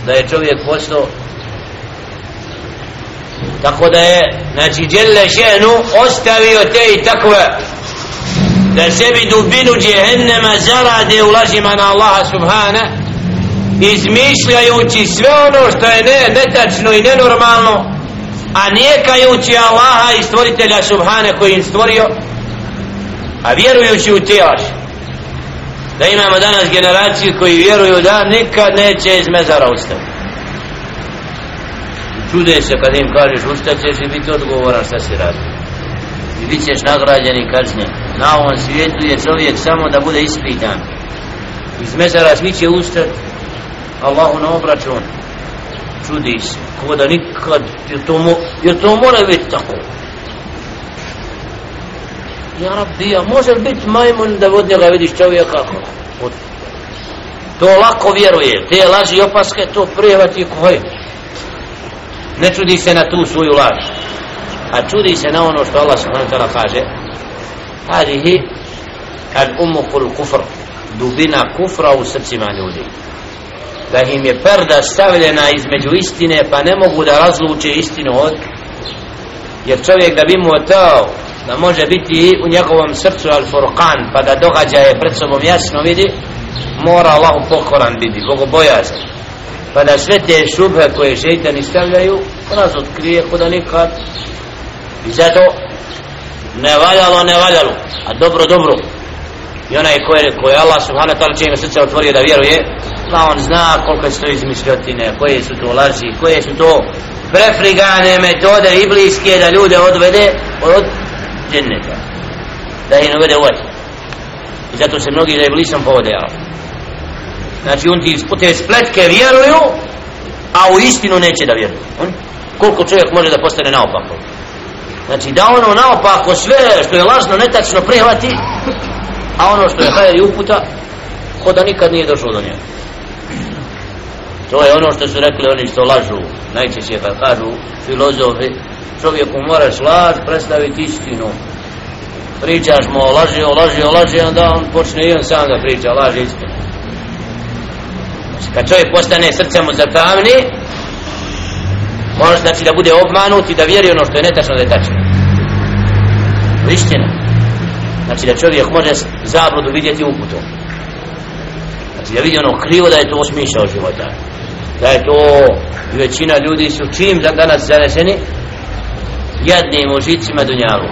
da je čovjek postao tako da je znači djelle ženu ostavio te i takve da sebi dubinu djehennema zarade u lažima na Allaha subhana izmišljajući sve ono što je ne, netačno i nenormalno a nijekajući Allaha i stvoritelja Subhane koji im stvorio a vjerujući u tijelaš da imamo danas generaciju koji vjeruju da nikad neće iz mezara ustaviti čude se kad im kažeš ustaćeš i biti odgovoran šta si radi i bit ćeš nagrađen i kažnjen. Na ovom svijetu je čovjek samo da bude ispitan. Iz mezara svi će ustati Allahu na obračun. Čudi se. Ko da nikad je to, mo, je to mora biti tako. Ja rabbi ja može biti majmun da od njega vidiš čovjeka kako to lako vjeruje te laži opaske to prijevati koje ne čudi se na tu svoju laž. A čudi se na ono što Allah subhanahu ta'ala kaže. Hadihi al umukul kufr dubina kufra u srcima ljudi. Da im je perda stavljena između istine pa ne mogu da razluče istinu od jer čovjek da bi mu otao da može biti u njegovom srcu al furqan pa da događaje pred sobom jasno vidi mora Allahu pokoran biti bogobojazan pa da sve te šube koje šeitani stavljaju raz otkrije kuda nikad. I zato ne valjalo ne valjalo. A dobro dobro. I onaj koje, koje Allah subhanahu ta'ala će ima srce otvorio da vjeruje pa on zna koliko su to izmišljotine koje su to laži koje su to prefrigane metode ibliske da ljude odvede od dženneta. Da ih uvede u vatru. I zato se mnogi za iblisom povode Allah znači on ti te spletke vjeruju a u istinu neće da vjeruju. Hm? Koliko čovjek može da postane naopako? Znači da ono naopako sve što je lažno netačno prihvati a ono što je hajer i uputa ko da nikad nije došlo do njega. To je ono što su rekli oni što lažu. Najčešće kad kažu filozofi čovjeku moraš laž predstaviti istinu. Pričaš mu o laži, o laži, o laži onda on počne i on sam da priča laž istinu kad čovjek postane srcem mu zatamni može znači da bude obmanut i da vjeri ono što je netačno da je tačno. Istina. Znači da čovjek može zabludu vidjeti uputom. Znači da vidi ono krivo da je to smišao života da. Je to većina ljudi su čim za danas zaneseni jednim užicima dunjalu.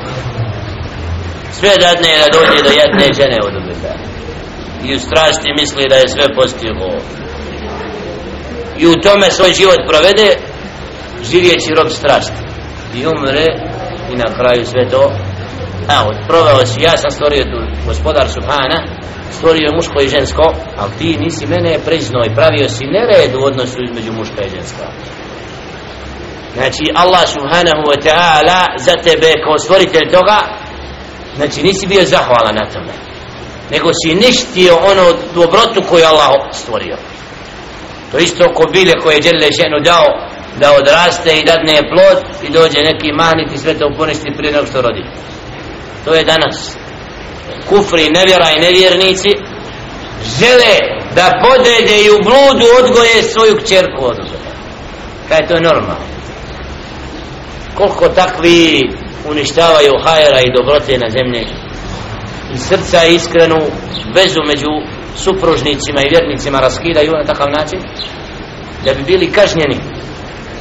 Sve dadne da dođe do jedne žene od i u strasti misli da je sve postiglo i u tome svoj život provede živjeći rob strasti i umre i na kraju sve to evo, proveo si, ja sam stvorio tu gospodar Subhana, stvorio muško i žensko, ali ti nisi mene priznao i pravio si nered u odnosu između muška i ženska. Znači, Allah Subhanahu wa ta'ala za tebe kao stvoritelj toga, znači nisi bio zahvalan na tome, nego si ništio ono dobrotu koju Allah stvorio. To isto ko bile koje je Đele ženu dao da odraste i dadne plod i dođe neki mahnit i sve to poništi prije nego što rodi. To je danas. Kufri, nevjera i nevjernici žele da podede i u bludu odgoje svoju kćerku od kaj to je normalno? Koliko takvi uništavaju hajera i dobrote na zemlji? I srca iskrenu vezu među supružnicima i vjernicima raskidaju na takav način da bi bili kažnjeni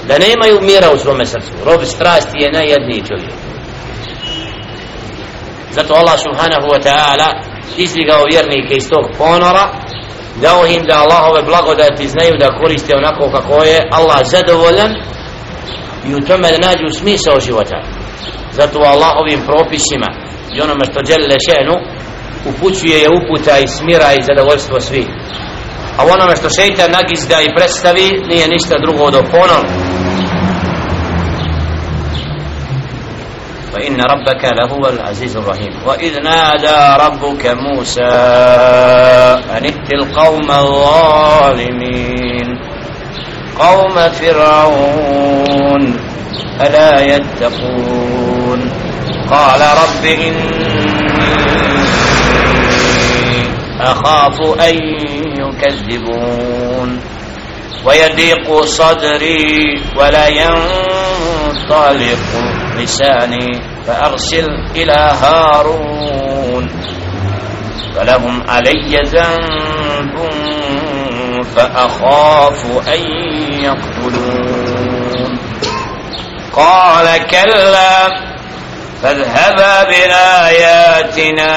da nemaju mira u svome srcu. Rob strasti je najjedniji čovjek. Zato Allah subhanahu wa ta'ala izdigao vjernike iz tog ponora dao im da Allahove blagodati znaju da koriste onako kako je Allah zadovoljan i u tome da nađu smisao života. Zato Allahovim propisima i onome što djelile šenu upućuje je uputa i smira i zadovoljstvo svi a onome što šeitan nagizda i predstavi nije ništa drugo do ponor فإن ربك لهو العزيز الرحيم وإذ نادى ربك موسى أن ائت القوم الظالمين قوم فرعون ألا يتقون قال رب إني أخاف أن يكذبون. ويضيق صدري ولا ينطلق لساني. فأرسل إلى هارون. فلهم علي ذنب فأخاف أن يقتلون. قال كلا فاذهبا بآياتنا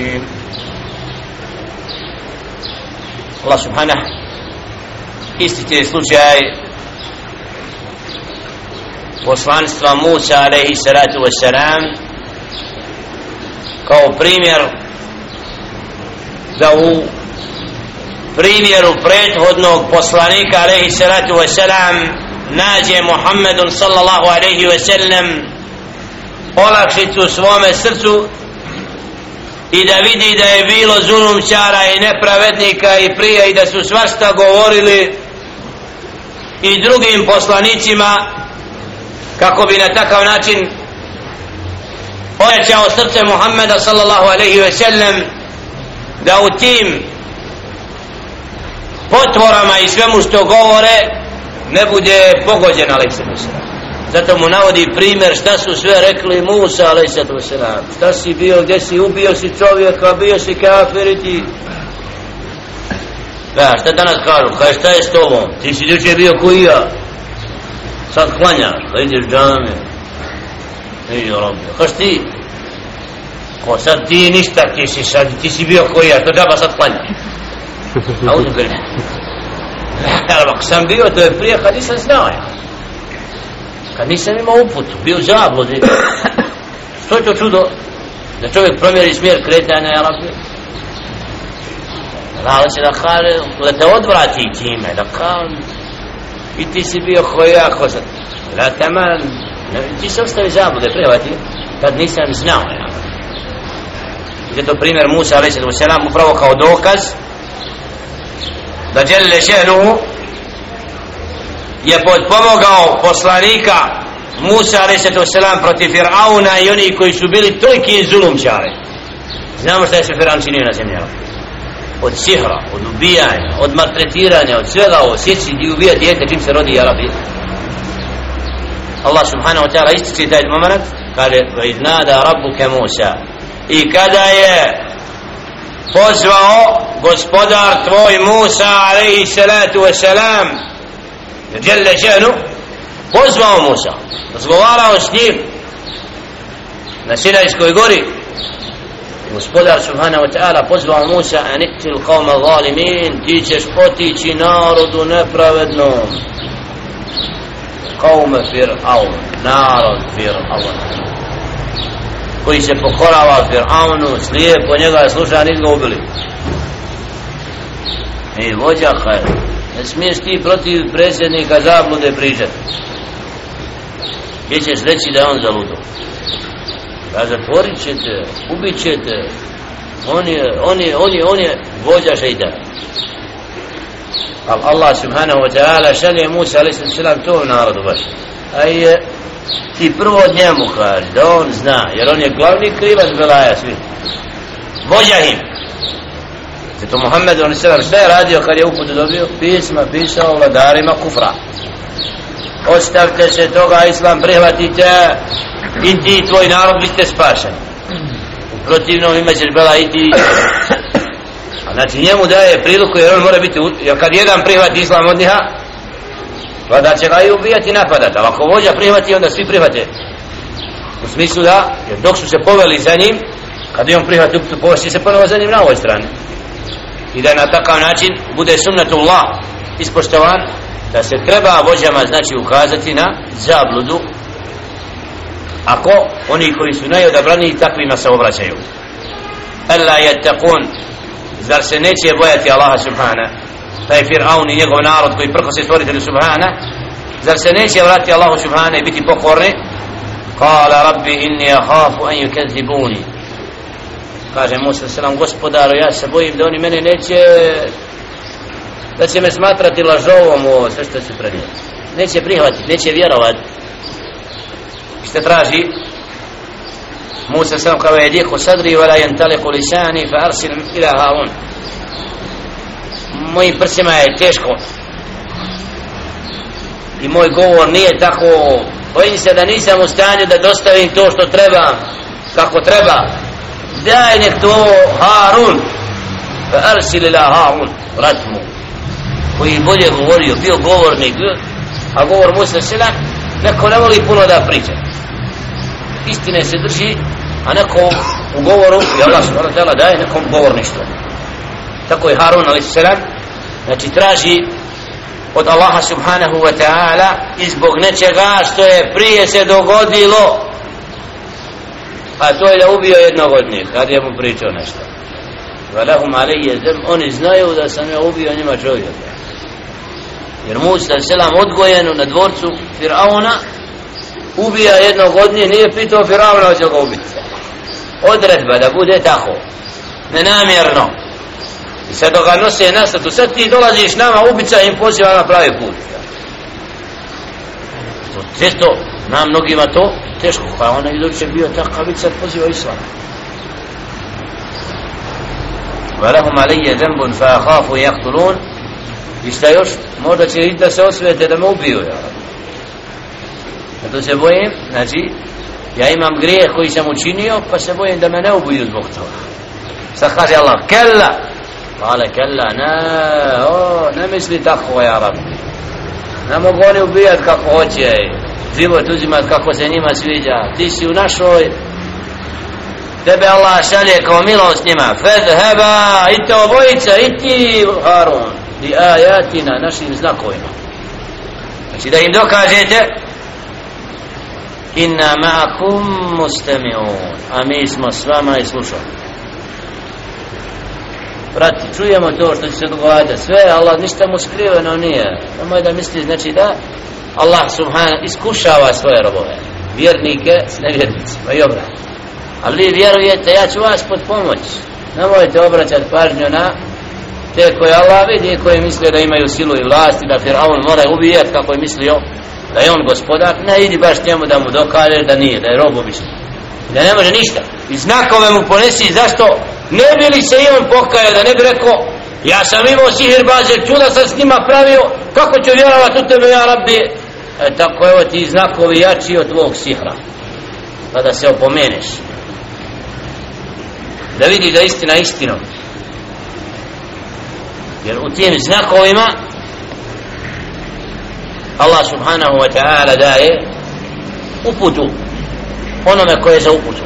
Allah subhanahu isti ti slučaj poslanstva Musa alaihi salatu wasalam kao primjer za u primjeru prethodnog poslanika alaihi salatu wasalam nađe Muhammedun sallallahu alaihi wasalam olakšicu svome srcu i da vidi da je bilo zulumčara i nepravednika i prije i da su svašta govorili i drugim poslanicima kako bi na takav način ojačao srce Muhammeda sallallahu alaihi ve sellem da u tim potvorama i svemu što govore ne bude pogođen alaihi sallam zato mu navodi primjer šta su sve rekli Musa alaihi sallam šta si bio, gdje si ubio si čovjeka bio si kafiriti Da, šta danas kažu? Kaj šta je s tobom? Ti si ljuče bio koji ja? sad klanjaš, da ideš džame. Ej, robi, kaš ti? Ko sad ti ništa, ti si sad, ti si bio koji ja, to džaba sad klanjaš. A uzim gre. Ako sam bio, to je prije kad nisam znao ja. Kad nisam imao uputu, bio zabludi. Što je to čudo? Da čovjek promjeri smjer kretanja, ja rabbi. Da se da kaže, da te odvrati time, da kao, i ti si bio hoja hoza la taman ti se ostavi zabude prevati kad nisam znao ja je to primjer Musa alaih sallam selam upravo kao dokaz da djelle šehnuhu je podpomogao poslanika Musa a.s. protiv Fir'auna i oni koji su bili toliki zulumčari znamo šta je se Fir'aun činio na zemljama od sihra, od ubijanja, od maltretiranja, od svega ovo, sjeći i ubija djete čim se rodi Arabi. Allah subhanahu wa ta'ala ističe taj moment, kaže, va iznada rabbuke Musa. I kada je pozvao gospodar tvoj Musa, alaihi salatu wa salam, djelle ženu, pozvao Musa, razgovarao s njim, na Sinajskoj gori, gospodar subhanahu wa ta'ala pozvao Musa an niktil qawma zalimin ti ćeš otići narodu nepravednom qawma fir'aun narod fir'aun. Koji se pokorava fir'aunu slijepo njega sluša nis ga ubili. I vođa kaj ne smiješ ti protiv predsjednika zablude pričati gdje ćeš reći da je on zaludo da zatvorit ćete, ubit ćete, on je, on je, on je, on je vođa šeitan. Ali Allah subhanahu wa ta'ala šalje Musa a.s. to narodu baš. A je ti prvo njemu kaži da on zna, jer on je glavni krivac Belaja svi. Vođa im. Zato Muhammed on sve je radio kad je uputu dobio, pisma pisao vladarima kufra. ostavite se toga islam prihvatite i ti tvoj narod biste spašeni. U protivnom imaćeš bela i ti. A znači njemu daje priliku jer on mora biti jer kad jedan prihvati islam od njiha pa da će ga i ubijati i napadati. Ali ako vođa prihvati onda svi prihvate. U smislu da jer dok su se poveli za njim kad je on prihvati uputu, povesti se ponovo za njim na ovoj strani i da na takav način bude sunnetullah ispoštovan da se treba vođama znači ukazati na zabludu ako oni koji su najodabrani takvima se obraćaju. Allah je takun zar se neće bojati Allaha subhana? Pa Taj Fir'aun i njegov narod koji prko se stvoritelju subhana. Zar se neće vratiti Allahu subhana i biti pokorni? Kala rabbi inni ahafu an yukezibuni kaže Musa selam gospodaru ja se bojim da oni mene neće da će me smatrati lažovom o sve što se prenio neće prihvatiti, neće vjerovati. Što traži? Musa selam kao je dijeku sadri vala jentaleku lisani fa arsil ila haun mojim prsima je teško. I moj govor nije tako. Bojim se da nisam u stanju da dostavim to što treba kako treba daj nek to Harun. Fa arsil ila Harun ratmu koji bolje govorio bio govornik eh? a govor Musa selam neko ne voli puno da priča. Istine se drži a neko u govoru i Allah subhanahu wa ta'ala daje nekom govorništvo. Tako je Harun alaih znači traži od Allaha subhanahu wa ta'ala i zbog nečega što je prije se dogodilo a to je da ubio jednog od njih kad je mu pričao nešto. Valahum alaihi zem oni znaju da sam ja ubio njima čovjeka. Jer Musa selam odgojen na dvorcu Firauna ubija jednog od njih nije pitao Firauna hoće ga ubiti. Odredba da bude tako nenamjerno. I sad ga nose nastatu sad ti dolaziš nama ubica im poziva na pravi put. To često na mnogima to teško pa ona iduće bio takav i sad poziva islam ولهم علي ذنب فأخاف يقتلون I šta još? Možda će i da se osvete da me ubiju, ja. Zato se bojim, znači, ja imam grijeh koji sam učinio, pa se bojim da me ne ubiju zbog toga. Sad kaže Allah, kella! Kale, kella, ne, o, ne misli tako, ja rab. Ne mogu oni ubijat kako hoće, život uzimat kako se njima sviđa. Ti si u našoj, tebe Allah šalje kao milost njima. fedheba i te obojica, i ti, Harun li ajatina našim znakovima. Znači da im dokažete inna ma'akum mustami'un. A mi smo s vama i slušamo Prati, čujemo to što će se dogovarati sve, Allah ništa mu skriveno nije. Nemoj da misli, znači da Allah subhanahu iskušava svoje robove. Vjernike s nevjernicima i obrat ali vi vjerujete, ja ću vas pod pomoć. Nemojte obraćati pažnju na te koje Allah vidi koje misle da imaju silu i vlast i da Firaun mora ubijat kako je mislio da je on gospodar. Ne idi baš njemu da mu dokaže da nije da je rob običan da ne može ništa. I znakove mu ponesi zašto ne bi li se i on pokajao da ne bi rekao ja sam imao sihir baze čuda sam s njima pravio kako ću vjerovat u tebe ja rabbi? E tako evo ti znakovi jači od tvog sihra. Pa da se opomeneš. Da vidi da istina istinom. Jer u tim znakovima Allah subhanahu wa ta'ala daje uputu onome koje je za uputu.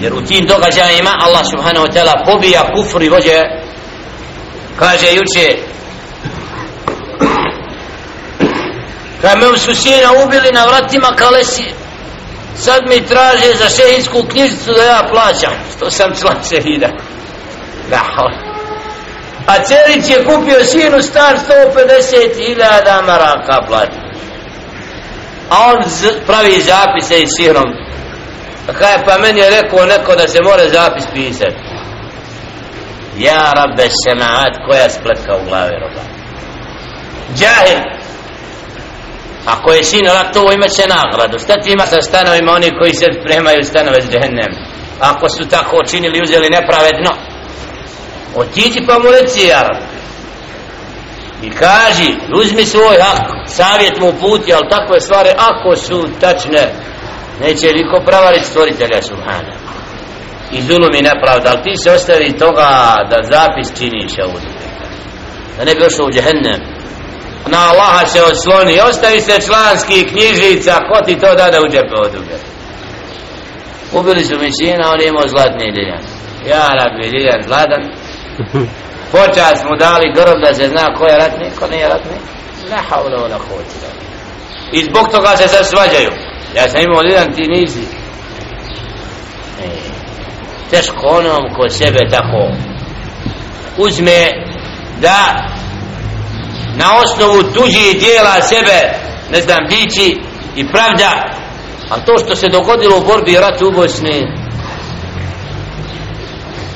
Jer u tim događajima Allah subhanahu wa ta'ala pobija kufri vođe kaže juče kad me su sina ubili na vratima kalesi sad mi traže za šehidsku knjižicu da ja plaćam. Što sam član šehida? Da a Cerić je kupio sinu star 150.000 maraka plati. A on pravi zapise i sinom a kaj pa meni je rekao neko da se mora zapis pisati. Ja rabbe semaat koja spletka u glavi roba? Džahil! Ako je sin ratovo imat će nagradu. Šta ti ima sa stanovima oni koji se spremaju stanove s džehennem? Ako su tako činili uzeli nepravedno Otiđi pa mu reci ja i kaži uzmi svoj hak savjet mu puti ali takve stvari ako su tačne neće niko pravariti stvoritelja subhana. I zulum i nepravda ali ti se ostavi toga da zapis činiš ja da ne bi ošao u džehennem na Allaha se osloni ostavi se članski knjižica ko ti to da da u džepe od ube ubili su mi sina on je imao zlatni diljan ja rabbi diljan zlatan. Počas mu dali grb da se zna ko je ratnik ko nije ratnik. Ne haula ola hoći i zbog toga se sad svađaju. Ja sam imao diljan ti nisi. E, teško onom ko sebe tako uzme da na osnovu tuđih dijela sebe ne znam bići i pravda. A to što se dogodilo u borbi i ratu u Bosni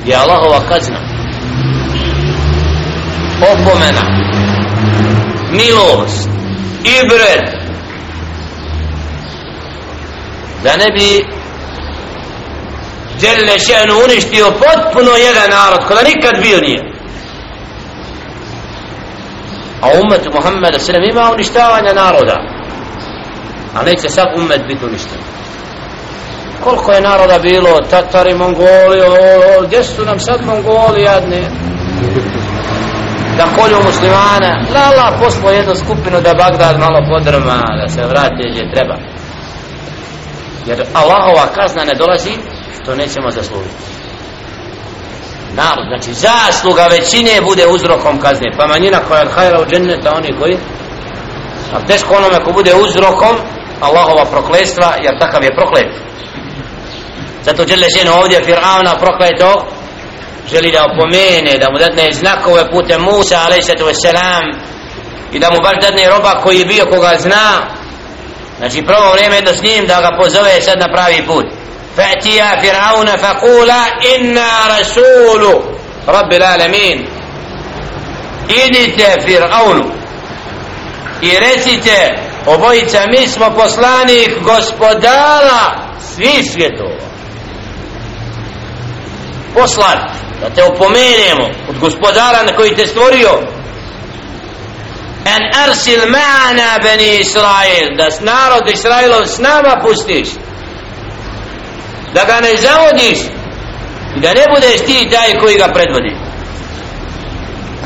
je Allahova kazna. Opomena. Milost. Ibret da ne bi Đelle še'nu uništio potpuno jedan narod kada nikad bio nije a umet Muhammeda sallam ima uništavanja naroda. A neće sad umet biti uništen. Koliko je naroda bilo? Tatari, Mongoli o, o, gdje su nam sad Mongoli jadni? Da kolju muslimane. La la poslo jednu skupinu da Bagdad malo podrma da se vrati gdje treba. Jer Allahova kazna ne dolazi što nećemo zaslužiti narod, znači zasluga većine bude uzrokom kazne. Pa manjina koja je hajra u džennet a oni koji a teško onome ko bude uzrokom Allahova prokletstva jer takav je proklet. Zato žele žene ovdje Fir'auna prokleto želi da opomene da mu dadne znakove putem Musa a.s. i da mu baš dadne roba koji je bio koga zna. Znači prvo vrijeme da s njim da ga pozove sad na pravi put. فأتيا فرعون فقولا إنا رسول رب العالمين idite Fir'aunu i recite obojica mi smo poslanik gospodara svih svjetova poslan da te opomenemo od gospodara na koji te stvorio en arsil ma'ana beni Israel da narod Israelov s nama pustiš da ga ne zavodiš i da ne budeš ti taj koji ga predvodi.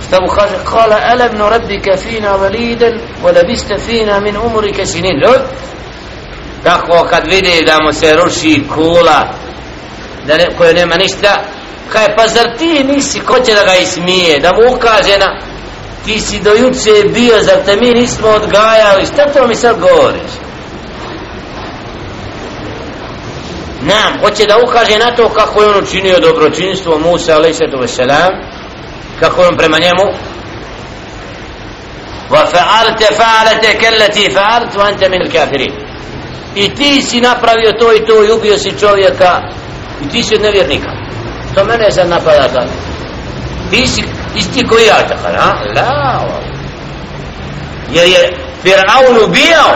Šta mu kaže? Kala alam nu rabbika fina validan wa labista fina min umrika sinin. Ljud tako kad vidi da mu se ruši kula da ne, koje nema ništa kaj pa zar ti nisi ko će da ga ismije? Da mu ukaže na ti si do juče bio zar te mi nismo odgajali? Šta to mi sad govoriš Nam, hoće da ukaže na to kako je on učinio dobročinstvo Musa a.s. kako je on prema njemu وفعلت فعلتك التي فعلت وانت من الكافرين i ti si napravio to i to i ubio si čovjeka i ti si od nevjernika to mene sad napada tako ti si isti koji ja tako la jer je Fir'aun ubijao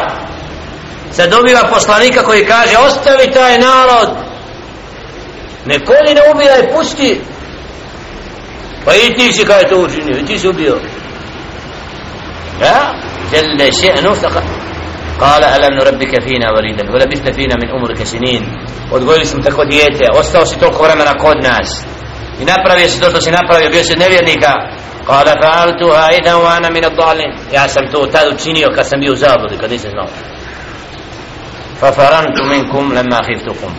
se dobiva poslanika koji kaže ostavi taj narod. Ne koli ne ubiraj pusti. Pa i ti si kaj to učinio? I ti si ubio. Ja? Jelle še'nu Kala قال ألم نربك فينا وليدا ولبثت فينا من عمرك سنين odgojili smo tako dijete. Ostao si toliko vremena kod nas. I napravio si to što si napravio bio si nevjernika. قال فعلتها min وأنا من Ja sam to tad učinio kad sam bio u zabludi kad nisam znao. ففرنت منكم لما خفتكم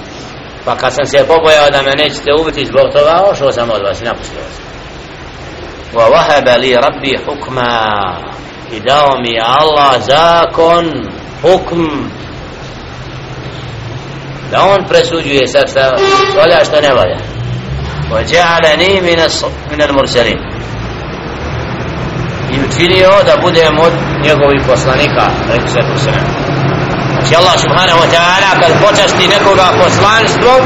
pa kad sam se pobojao da me nećete ubiti zbog toga ošao sam od vas i napustio vas wa wahaba li rabbi hukma i dao mi Allah zakon hukm da on presuđuje sad sa valja što ne valja wa ja'alani min al-mursalin i učinio da budem od njegovih poslanika rekli se to Znači Allah subhanahu wa ta'ala kad počasti nekoga poslanstvom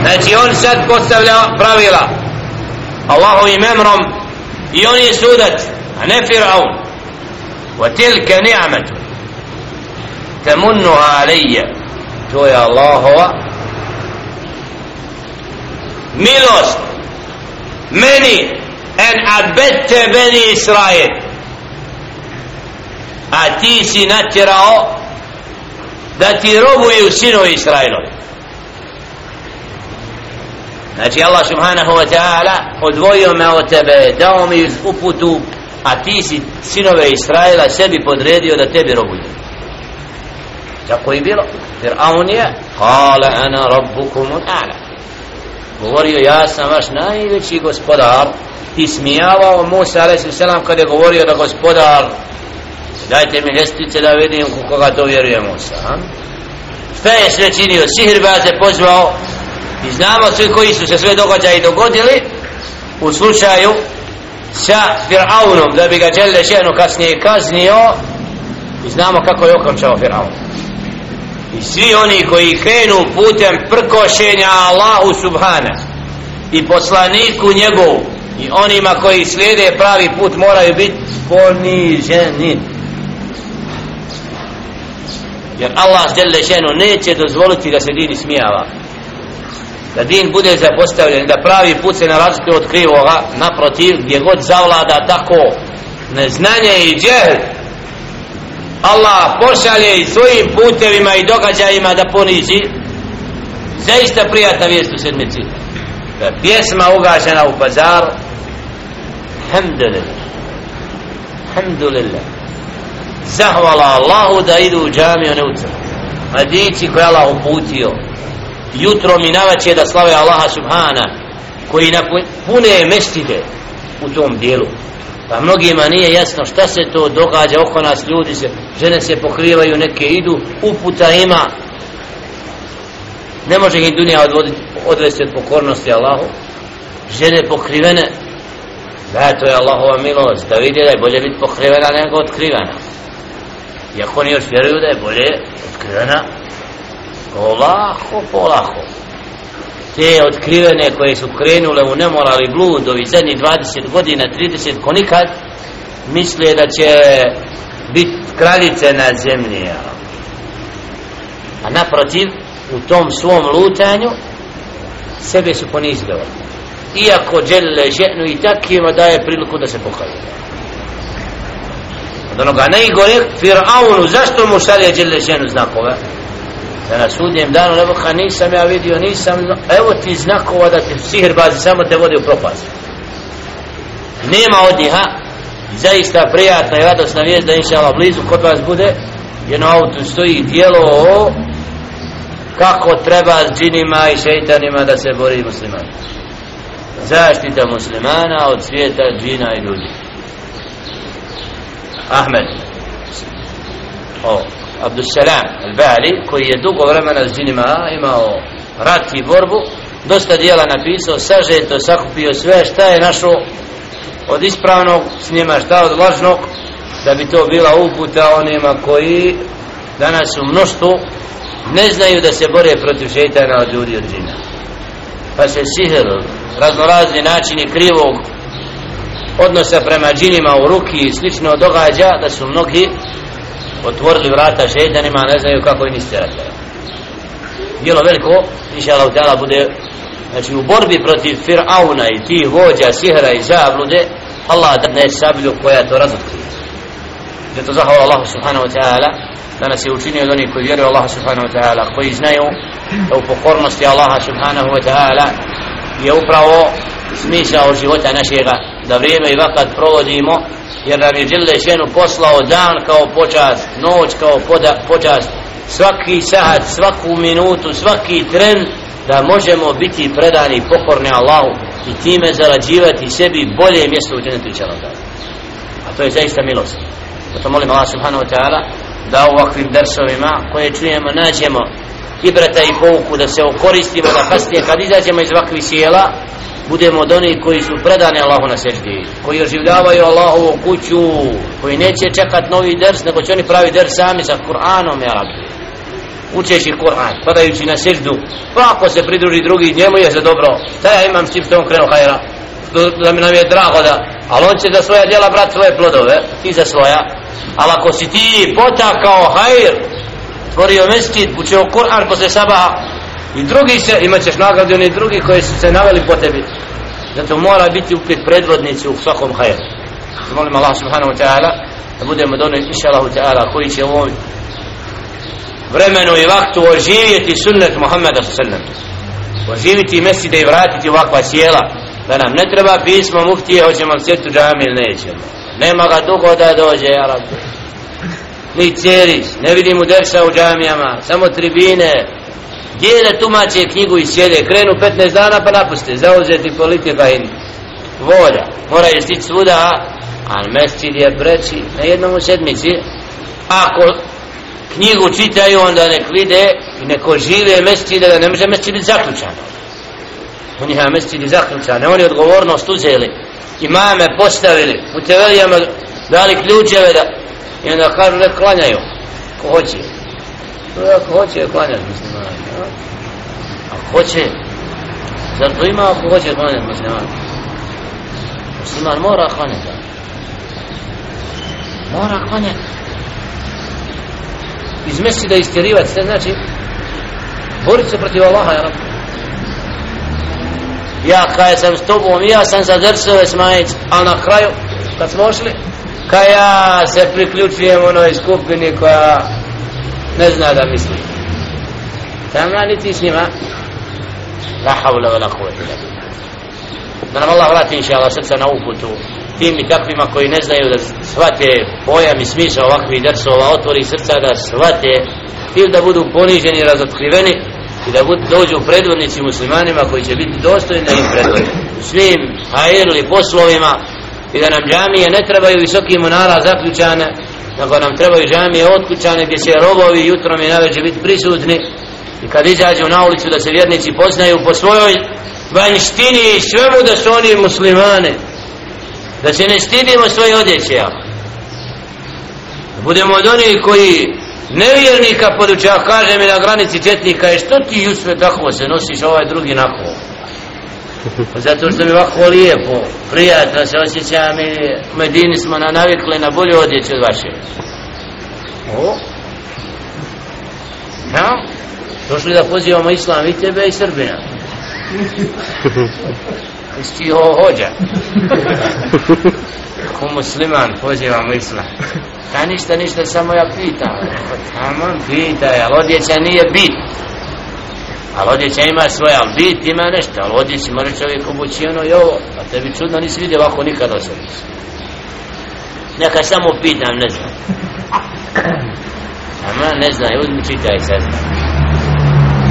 Znači on sad postavlja pravila Allahovim emrom I on je sudac A ne Fir'aun Wa tilka ni'amatu Temunnuha alija To je Allahova Milost Meni En abette beni Israel a ti si natjerao da ti robuju sinovi Israilovi znači Allah subhanahu wa ta'ala odvojio me od tebe dao mi uputu a ti si sinove Israila sebi podredio da tebi robuju. Tako je bilo. Jer on je kala ana rabbukum a'la govorio ja sam vaš najveći gospodar. Ti smijavao Musa a.s. kada je govorio da gospodar dajte mi ljestvice da vidim koga to vjeruje Musa a? šta je sve činio sihirba se pozvao i znamo svi koji su se sve događaji dogodili u slučaju sa Fir'aunom da bi ga Đelle ženu kasnije kaznio i znamo kako je okončao Fir'aun i svi oni koji krenu putem prkošenja Allahu Subhana i poslaniku njegovu i onima koji slijede pravi put moraju biti poniženi jer Allah žele ženo neće dozvoliti da se din smijava da din bude zapostavljen da pravi put se narazite od krivoga naprotiv gdje god zavlada tako neznanje i džehl Allah pošalje i svojim putevima i događajima da ponizi. Zaista prijatna vijest u sedmici. Da pjesma ugašena u pazar Alhamdulillah. Alhamdulillah. Zahvala Allahu da idu u džamiju ne u crku Mladići koje Allah uputio. Jutro mi navaće da slave Allaha subhana koji napune mestide u tom dijelu. Pa mnogima nije jasno šta se to događa oko nas ljudi se žene se pokrivaju neke idu uputa ima. Ne može ih dunija odvoditi odvesti od pokornosti Allahu. Žene pokrivene. Da to je Allahova milost da vidi da je bolje biti pokrivena nego otkrivena iako oni još vjeruju da je bolje otkrivena polako, polako. Te otkrivene koje su krenule u nemoral i blud ovi zadnji 20 godina, 30 ko nikad misle da će biti kraljice na zemlji a naprotiv u tom svom lutanju sebe su ponizili iako dželle ženu i takvima daje priliku da se pokaju od onoga najgore Fir'aunu zašto mu šalje dželle ženu znakove? Da na sudnjem danu ne boha nisam ja vidio nisam evo ti znakova da te sihr bazi samo te vodi u propast. Nema od njiha zaista prijatna i radosna vijest da inša Allah blizu kod vas bude jedno auto stoji dijelo o kako treba s džinima i šeitanima da se bori musliman. Zaštita muslimana od svijeta džina i ljudi. Ahmed. O Abdussalam al-Bali koji je dugo vremena s džinima imao rat i borbu dosta dijela napisao sažeto sakupio sve šta je našo od ispravnog s njima šta od lažnog da bi to bila uputa onima koji danas u mnoštvu ne znaju da se bore protiv šeitana od ljudi od džina. Pa se sihr raznorazni načini krivog odnosa prema džinima u ruki i slično događa da su mnogi otvorili vrata šeitanima, ne znaju kako im istirati. Dijelo veliko, inša Allah tjela bude, znači u borbi protiv Fir'auna i tih vođa, sihra i zablude, Allah da ne sablju koja to razotkrije. Zato zahvala Allah subhanahu wa ta'ala, da nas je učinio od onih koji vjeruju Allah subhanahu wa ta'ala, koji znaju da u pokornosti Allah subhanahu wa ta'ala je upravo smisao života našega, da vrijeme i vakat provodimo jer nam je Đele ženu poslao dan kao počast, noć kao poda, počast, svaki sahat, svaku minutu, svaki tren, da možemo biti predani i pokorni Allahu i time zarađivati sebi bolje mjesto u dženetu i A to je zaista milost. Zato molim Allah subhanahu wa ta'ala da u ovakvim dersovima koje čujemo nađemo ibrata i pouku da se okoristimo da kasnije kad izađemo iz ovakvih sjela budemo od onih koji su predani Allahu na seždi koji oživljavaju Allahovu kuću koji neće čekat novi ders nego će oni pravi ders sami sa Kur'anom ja rabbi. Učeći Kur'an padajući na seždu. Pa ako se pridruži drugi njemu je za dobro. Šta ja imam s tim što on krenuo hajera da mi nam je drago da ali on će za svoja djela brat svoje plodove ti za svoja. Ali ako si ti potakao hajr stvorio mesčit učio Kur'an posle sabaha. I drugi se, imat ćeš nagradu oni drugi koji su se naveli po tebi. Zato mora biti upit predvodnici u svakom hajeru molim Allah subhanahu wa ta'ala da budemo do onih inša Allahu ta'ala koji će u ovom vremenu i vaktu oživjeti sunnet Muhammeda sallam. Oživiti meside i vratiti ovakva sjela da nam ne treba pismo muftije hoćemo sjeti u džami ili nećemo. Nema ga dugo da dođe ja rabbi ni cerić ne vidimo u dersa u džamijama samo tribine. Dijele tumače knjigu i sjede krenu 15 dana pa napuste zauzeti politika i volja moraju stići svuda a mescid je preći na jednom u sedmici. Ako knjigu čitaju onda nek vide i neko žive mescide da ne može mescid biti zaključan. Oni ha mescid je zaključan oni odgovornost uzeli. Imame postavili u tevelijama dali ključeve da i onda kažu da klanjaju ko hoće. Ako hoće klanjati muslimani ako hoće zar to ima ako hoće klanjati muslimani? Musliman mora klanjati mora klanjati. Iz mesida istjerivati se znači boriti se protiv Allaha ja rabbi. Ja kaj sam s tobom ja sam za drsove smajic ali na kraju kad smo ošli ka ja se priključujem onoj skupini koja ne zna da misli. Tam na niti s njima. La havla vela kuvvete da nam Allah vrati inša Allah srca na uputu tim i takvima koji ne znaju da shvate pojam i smisao ovakvih drsova otvori srca da shvate ili da budu poniženi i razotkriveni i da budu, dođu predvodnici muslimanima koji će biti dostojni da im predvode. U svim hajir poslovima i da nam džamije ne trebaju visoki munara zaključane nego nam trebaju džamije otključane gdje će robovi jutrom i naveđe biti prisutni. I kad izađu na ulicu da se vjernici poznaju po svojoj vanjštini i svemu da su oni muslimane da se ne stidimo svoje odjeće budemo od onih koji nevjernika podučava kaže mi na granici četnika je što ti Jusve tako se nosiš ovaj drugi nako zato što mi ovako lijepo prijatno se osjećam i u Medini smo na navikli na bolju odjeću od vaše. O. Ja došli da pozivamo islam i tebe i Srbina. Isti ho hođa? Ko musliman pozivamo islam? Ta ništa, ništa, samo ja pitam. Tamo pitaj, ali odjeća nije bit Ali odjeća ima svoje, ali bit ima nešto Ali odjeći može čovjek obući ono i ovo. A tebi čudno nisi vidio ovako nikad osobiš Neka samo pitam, ne znam. Ama ne znam, uzmi čitaj sad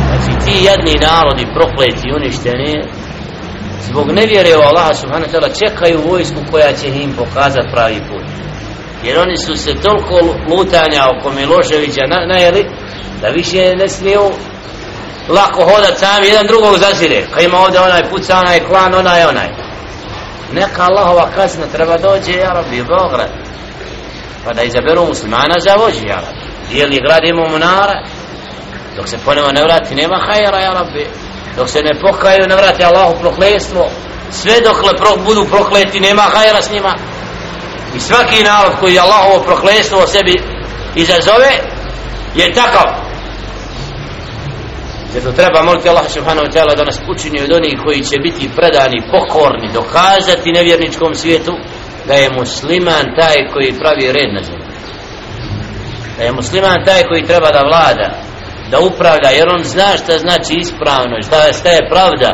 Znači ti jedni narodi prokleti uništeni zbog nevjere u Allaha subhanahu ta'ala čekaju vojsku koja će im pokazati pravi put. Jer oni su se toliko lutanja oko Miloševića na, najeli da više ne smiju lako hodat sami jedan drugog zazire kad ima ovdje onaj puca onaj klan onaj onaj. Neka Allahova kazna treba dođe ja rabbi Beograd. Pa da izaberu muslimana za vođi ja rabbi. Dijeli gradimo munara. dok se ponovo ne vrati nema hajera ja rabbi. Dok se ne pokaju ne vrati Allahu prokletstvo. Sve dokle pro, budu prokleti nema hajera s njima. I svaki narod koji Allahovo prokletstvo o sebi izazove je takav zato treba moliti Allah subhanahu wa ta'ala da nas učini od onih koji će biti predani, pokorni dokazati nevjerničkom svijetu da je musliman taj koji pravi red na zemlji. Da je musliman taj koji treba da vlada da upravlja jer on zna šta znači ispravno šta, šta je pravda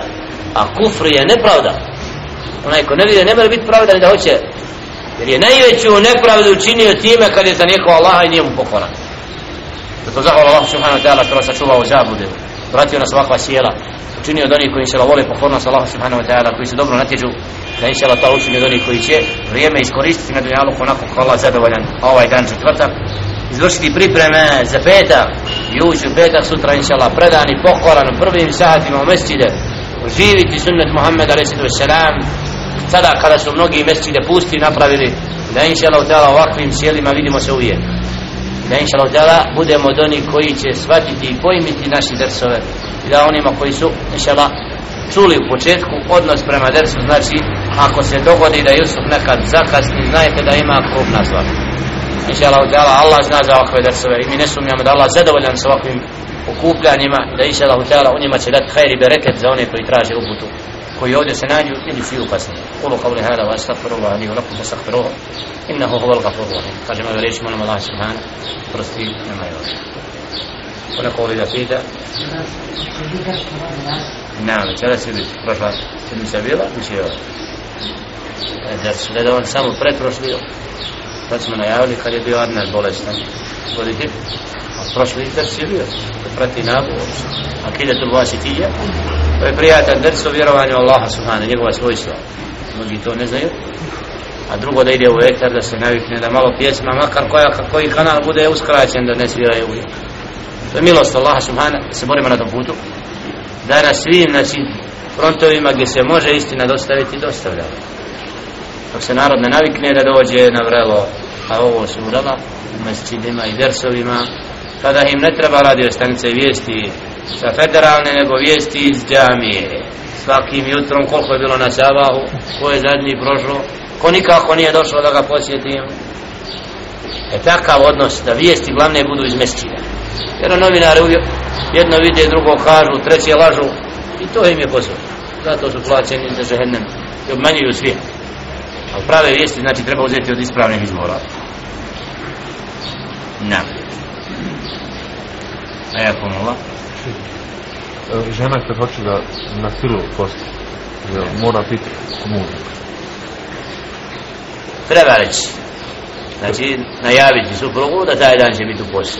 a kufr je nepravda. Onaj ko ne vidi ne mora biti pravda ni da hoće jer je najveću nepravdu učinio time kad je zanijekao Allaha i njemu pokoran. Zato zahvala Allah subhanahu wa ta'ala kada sačuvao zabude vratio nas ovakva sjela. Učinio od onih koji se vole pokornost Allah subhanahu wa ta'ala koji se dobro natječu da inša Allah ta učinio od onih koji će vrijeme iskoristiti na dunjalu onako kako Allah zadovoljan. Ovaj dan četvrtak izvršiti pripreme za petak. I ući u petak sutra inša Allah predan i pokoran u prvim sahatima u mesčide. Živiti sunnet Muhammed a.s. sada kada su mnogi mesčide pusti napravili da inša Allah ta'ala ovakvim sjelima vidimo se uvijek da inša Allah budemo od onih koji će shvatiti i pojmiti naši drsove i da onima koji su inša Allah čuli u početku odnos prema dersu znači ako se dogodi da Jusuf nekad zakasni znajte da ima krug na inša Allah, Allah zna za ovakve dersove i mi ne sumnjamo da Allah zadovoljan sa ovakvim okupljanjima da inša Allah, ta'ala, u njima će dati hajri bereket za one koji traže uputu koji ovdje se nađu ili svi upasni kulu qavli hada wa astaghfirullah li wa lakum fastaghfiruhu innahu huwal ghafurur rahim kažemo da reći molim Allah subhanahu prosti nema je ovdje Ona qavli da pita Naam, večera si biti prošla sedmica bila, biće ovo da su gledali samo pretprošli tad smo najavili kad je bio Arnar bolestan. Voditi a prošli ders je bio. Da prati nabu akide tu vasi tija to je prijatan ders o vjerovanju Allaha subhanahu njegova svojstva. Mnogi to ne znaju. A drugo da ide u etar da se navikne da malo pjesma makar koja, koji kanal bude uskraćen da ne sviraju uvijek. To je milost Allaha subhanahu se borimo na tom putu. Da na svim znači, frontovima gdje se može istina dostaviti dostavljamo dok se narod ne navikne da dođe na vrelo a ovo su vrela u mesečidima i dersovima kada im ne treba radio stanice vijesti sa federalne nego vijesti iz džamije. Svakim jutrom koliko je bilo na sabahu ko je zadnji prošao ko nikako nije došao da ga posjetim. E takav odnos da vijesti glavne budu iz mesečida jer novinari uvijek jedno vide drugo kažu treće lažu i to im je posao zato su plaćeni za žehennem i obmanjuju svijet. Ali prave vijesti znači treba uzeti od ispravnih izvora. Na. A ja pomogla? Žena kad hoće da na silu posti, mora biti muža. Treba reći. Znači, najaviti suprugu da taj dan će biti u postu.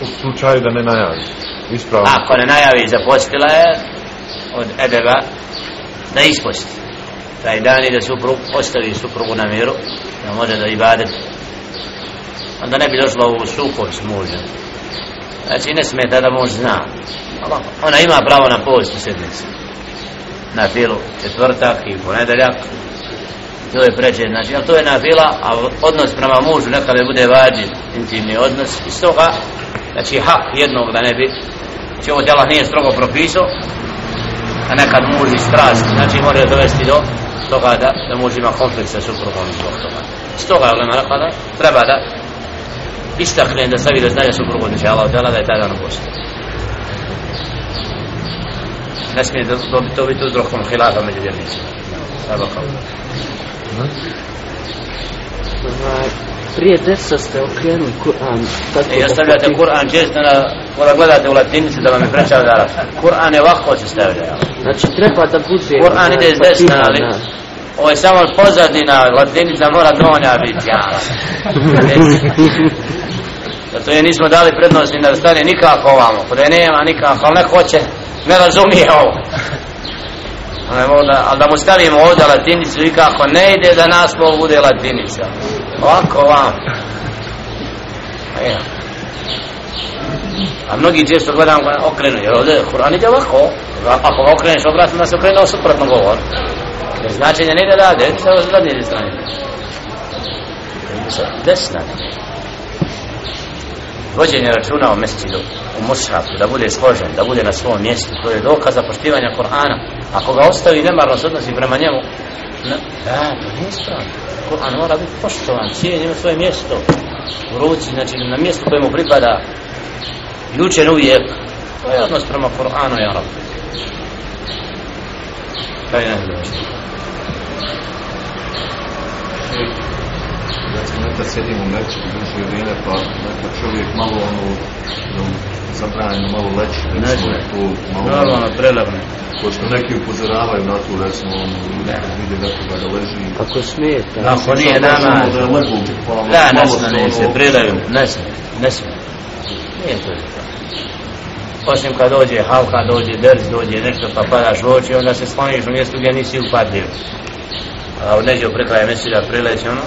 U slučaju da ne najavi. Ispravno. Ako ne najavi, zapostila je od edeba da isposti taj dan i da suprug ostavi suprugu na miru da može da ibadet. Onda ne bi došlo u sukob s mužem. Znači ne smeta da muž zna. Ona ima pravo na post u sedmici na filu četvrtak i ponedeljak to je pređe, znači, ali to je na fila, a odnos prema mužu nekada bude vađi intimni odnos, iz toga, znači, hak jednog da ne bi, znači ovo tjela nije strogo propisao, a nekad muži strast, znači, može dovesti do toga da, da može ima konflikt sa suprugom zbog toga. S toga je ulema rekla da treba da istakne da stavi da znanja suprugu da će Allah odjela da je taj dan uposto. Ne smije da dobiti to biti uzrokom hilafa među vjernicima. Sada Prije desa ste okrenuli Kur'an. E, ja stavljate Kur'an često na, mora gledate u latinici da vam je prečao da Kur'an je ovako se stavlja. Znači treba da bude... Kur'an ide iz desna, ali ovo je samo pozadina, latinica mora donja biti, ja. Zato je nismo dali prednost ni da stane nikako ovamo, kod je nema nikako, ali neko hoće, ne razumije ovo. Da, ali da mu stavimo ovdje latinicu i kako ne ide da naslov bude latinica. Ovako vam. Pa A mnogi često gledam okrenu, jer ovdje Kur'an ide ovako. Ako ga okreneš obratno, da se okrenuo suprotno govor. Jer značenje ne ide da ide, sve ovo zadnje strane. Desna. Vođenje računa o mesecidu, u mushafu, da bude složen, da bude na svom mjestu, to je dokaz za poštivanje Kur'ana. Ako ga ostavi nemarno se odnosi prema njemu, ne, da, to nije ispravno. Kur'an mora biti poštovan, cijen ima svoje mjesto u ruci, znači na mjestu kojemu pripada jučer uvijek. To je odnos prema Kur'anu, ja rab. Kaj ne znači recimo nekad sedim u meći duže vrijeme pa nekad čovjek malo ono no, zabranjeno malo leći recimo ne, tu malo normalno prelavne pošto neki upozoravaju na tu recimo ono ljudi vide nekoga da leži. Ako smijete ako nije nama da je legu pa da ne smije se se ono- predaju ne smije ne smije nije to. Osim kad dođe halka, dođe drz, dođe nešto pa padaš u oči, onda se skloniš u mjestu gdje nisi upadljiv. A u neđe u prekraje mesila prileći ono,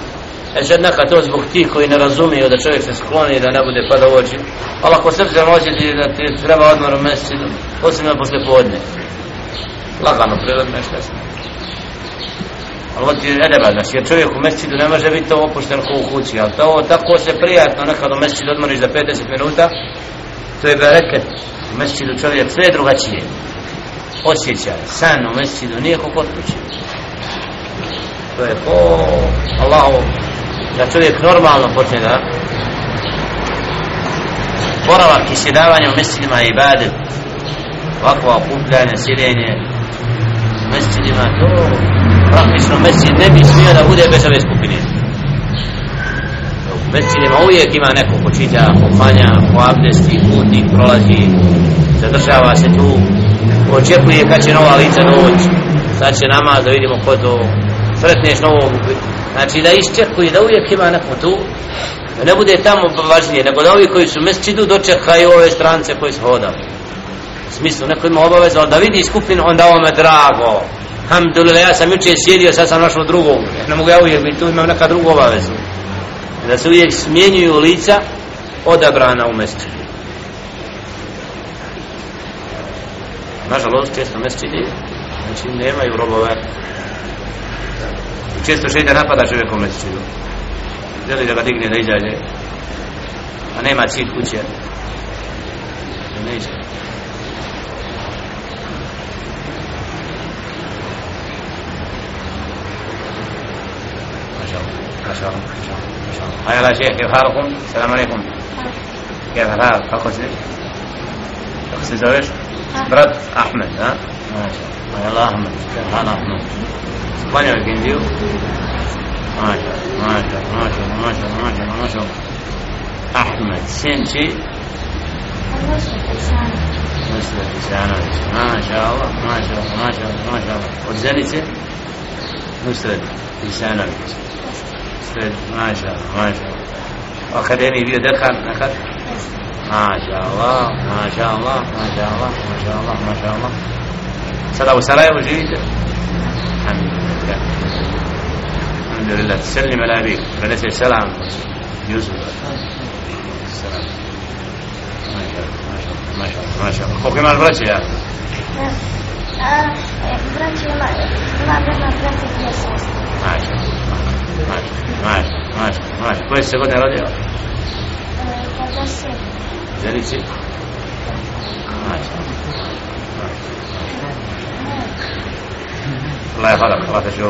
E sad to zbog tih koji ne razumiju da čovjek se skloni da ne bude pada u oči. Ali ako srce osjeti da ti treba odmor u mesidu, osim na posle podne. Lagano prirodno nešto jasno. Ali ovo ti je edeba, znači jer čovjek u mesidu ne može biti to opušten ko u kući, ali to tako se prijatno nekad u mesidu odmoriš za 50 minuta, to je bereket. U mesidu čovjek sve drugačije. Osjećaj, san u mesidu nije ko kod kuće. To je ko Allahu da čovjek normalno počne da boravak i sjedavanje u mesecima i ibadet. Ovakvo okupljanje, sjedenje u mesčidima to praktično mesčid ne bi smio da bude bez ove skupine. U mesčidima uvijek ima neko ko čita, ko klanja, ko abdesti, putnik, prolazi zadržava se tu. Očekuje kad će nova lica doć sad će namaz da vidimo ko to sretneš novog znači da iščekuje da uvijek ima neko tu da ne bude tamo važnije nego da ovi koji su mesčidu dočekaju ove strance koji su hodali u smislu neko ima obaveza da vidi skupinu onda ovo me drago Alhamdulillah, ja sam juče sjedio, sad sam našao drugog. Ne mogu ja uvijek biti, tu imam neka druga obaveza. Da se uvijek smjenjuju lica odabrana u mjestu. Nažalost, često mesčidi, znači nemaju robove. često šeitan napada čovjek u mesečinu želi da ga digne da izađe a nema cilj kuće neće شاء الله ان شاء الله هيا يا شيخ كيف حالكم السلام عليكم كيف الحال kako ste kako se zoveš brat Ahmed ha ma Ahmed, Allah Ahmed Ahmed اسبانيا الجنزيو ما شاء الله ما شاء الله ما شاء الله ما شاء الله ما شاء الله احمد سنتي مثل لسانه ما شاء الله ما شاء الله ما شاء الله ما شاء الله والزنتي مثل لسانه سيد ما شاء الله ما شاء الله وأكاديمي بيو دخل أخذ ما شاء الله ما شاء الله ما شاء الله ما شاء الله ما شاء الله سلام وسلام جيدة الحمد لله الحمد لله تسلم على أبيك فليس سلام يوسف السلام ما شاء الله ما شاء الله خوك ما براتي يا ماشي ماشي ماشي ماشي ماشي ماشي ماشي ماشي ماشي ماشي ماشي ماشي ماشي ماشي ماشي ماشي كويس ماشي يا رجل ماشي ماشي ماشي الله ماشي ماشي ماشي ماشي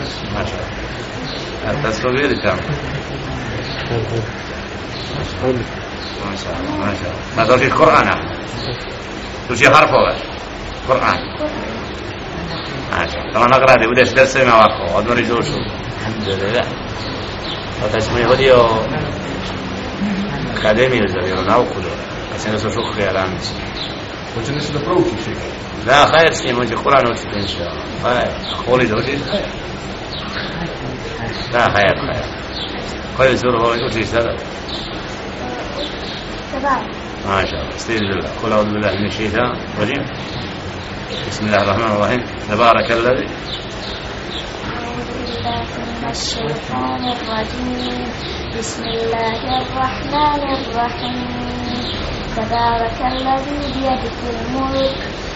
ماشي ماشي ماشي التصوير تام ما شاء الله ما شاء الله. ما تقول فيش قرآن تشي حرفه قرآن. ما شاء الله. طبعا نقرأ دي بدأش درس ما وقفه قد مري جوشو الحمد لله. وتسمي هديو أكاديمي لزبير ناوكله بس أنا سوشوك خيالان وجنس دبروكي شيء؟ لا خير شيء موجي قرآن وشي إن شاء الله. خير. قولي دوشي خير لا خير خير. كويس هو يوتي سبب. ما شاء الله. استعيذ الله قل أعوذ بالله من الشيطان الرجيم. بسم الله الرحمن الرحيم. تبارك الذي من الشيطان الرجيم بسم الله الرحمن الرحيم. تبارك الذي بيده الملك.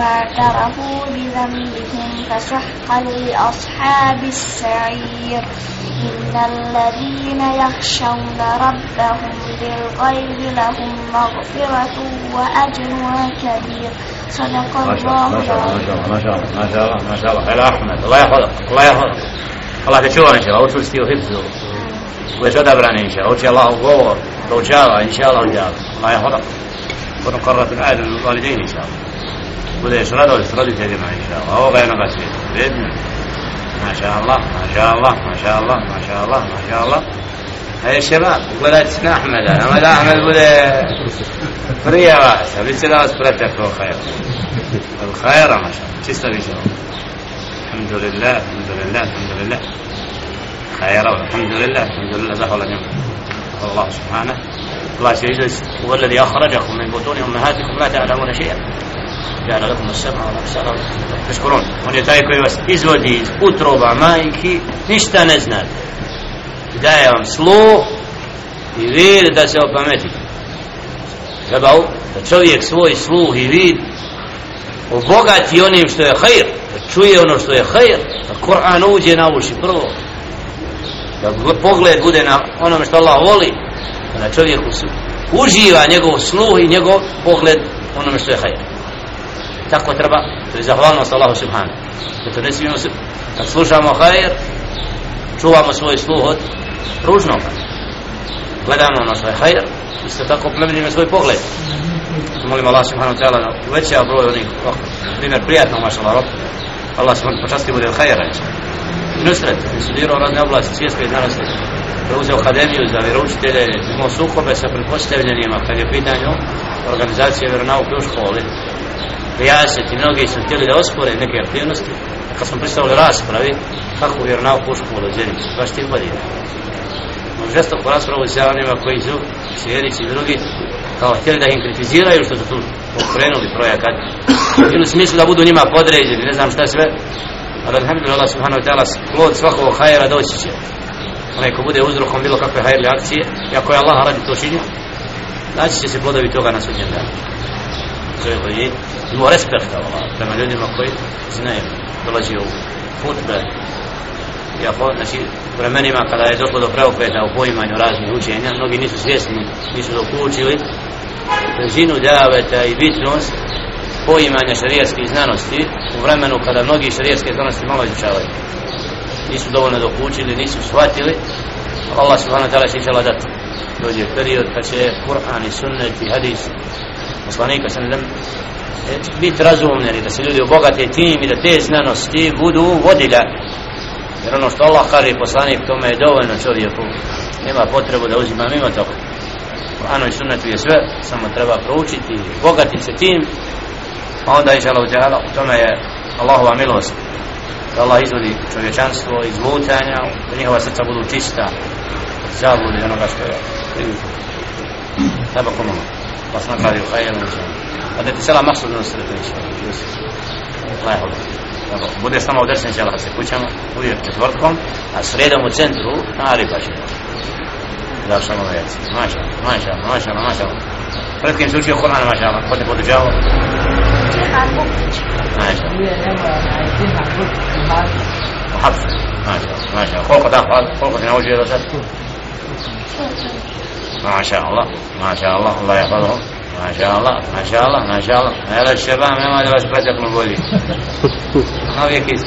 فاعترفوا بذنبهم فسحقا لأصحاب السعير. إن الذين يخشون ربهم بالغيب لهم مغفرة وأجر كبير. صدق الله ما شاء الله ما شاء الله ما شاء الله ما شاء الله خير أحمد. الله يحفظك الله يحفظك. الله يحفظك إن شاء الله. يحفظك وحفظه ويتدبرنا إن شاء الله. وإن شاء الله وجوه وإن شاء الله إن شاء الله الله. يحفظك. ونقرة عادل للوالدين إن شاء الله. والإشراد والإفراد كلمة إن شاء الله. وهو غير قصير بإذن ما شاء الله ما شاء الله ما شاء الله ما شاء الله ما شاء الله. هاي الشباب ولا تسنا أحمد. أنا ولا أحمد ولا فريا راسه بسنا أسبرتك وخير الخير. ما شاء الله. تسلم إن شاء الله؟ الحمد لله الحمد لله الحمد لله. خير والحمد لله الحمد لله. لا حول ولا الله سبحانه. الله سيجلس هو الذي أخرجكم من بطون أمهاتكم لا تعلمون شيئا. kana lahum as-sam'u wa al-absaru tashkurun on je taj koji vas izvodi iz utroba majki ništa ne znate. I daje vam sluh i vid da se opameti. Treba da čovjek svoj sluh i vid obogati onim što je hajr da čuje ono što je hajr da Kur'an uđe na uši prvo. Da pogled bude na onome što Allah voli da čovjek uživa njegov sluh i njegov pogled onome što je hajr tako treba to je zahvalnost Allahu subhanahu. Zato ne smijemo se kad slušamo hajr čuvamo svoj sluh od ružnog gledamo ono što je hajr isto tako plemenimo svoj pogled. Molim Allah subhanahu wa ta'ala da uveća broj onih primjer prijatno maša Allah Allah subhanahu počasti bude od hajra Nusret, studirao razne oblasti svjetske znanosti, preuzeo akademiju za vjeroučitelje, imao sukobe sa pretpostavljenima kad je pitanje organizacije vjeronauke u školi. Prijaseti, mnogi su htjeli da ospore neke aktivnosti, kad smo pristavili raspravi, kako vjeronauku u školu u baš tih godina. No, žestoko raspravu sa onima koji su sjedici i drugi, kao htjeli da im kritiziraju što su tu pokrenuli projekat, ili u smislu da budu njima podređeni, ne znam šta sve, ali alhamdulillah subhanahu wa ta'ala plod svakog hajera doći će. Onaj ko bude uzrokom bilo kakve hajrli akcije i ako je Allah radi to činio naći će se plodovi toga na sudnjem danu zove koji imao respekta Allah prema ljudima koji znaju dolazi u hutbe. Iako znači vremenima kada je došlo do preokreta u poimanju raznih učenja mnogi nisu svjesni nisu dokučili brzinu daveta i bitnost poimanja šarijatskih znanosti u vremenu kada mnogi šarijatske znanosti malo izučavaju. Nisu dovoljno dokučili, nisu shvatili. Allah subhanahu wa ta'ala će inšala dati. Dođe period kad će Kur'an i sunnet i hadis poslanika sallam e, biti razumljeni da se ljudi obogate tim i da te znanosti budu vodilja. Jer ono što Allah kaže poslanik tome je dovoljno čovjeku. Nema potrebu da uzima mimo toga. Kur'anu i sunnetu je sve samo treba proučiti bogati se tim a onda inša Allah uđala u tome je Allahova milost. Da Allah izvodi čovječanstvo iz lutanja da njihova srca budu čista zabudi onoga što je. Treba وصنفع خير هذا ان شاء الله مقصود نسرة ان شاء الله الله يحفظك bude samo u desni ćela se kućama uvijek četvrtkom a sredom u centru na riba će da što ono jeci maša, maša, maša, maša pred kim se učio Kur'an maša ko te poduđavo maša maša, maša koliko da koliko ti naučio do sad ما شاء الله ما شاء الله الله يحفظهم ما شاء الله ما شاء الله ما شاء الله هذا الشباب ما لبس بسك نقولي ما بيكيس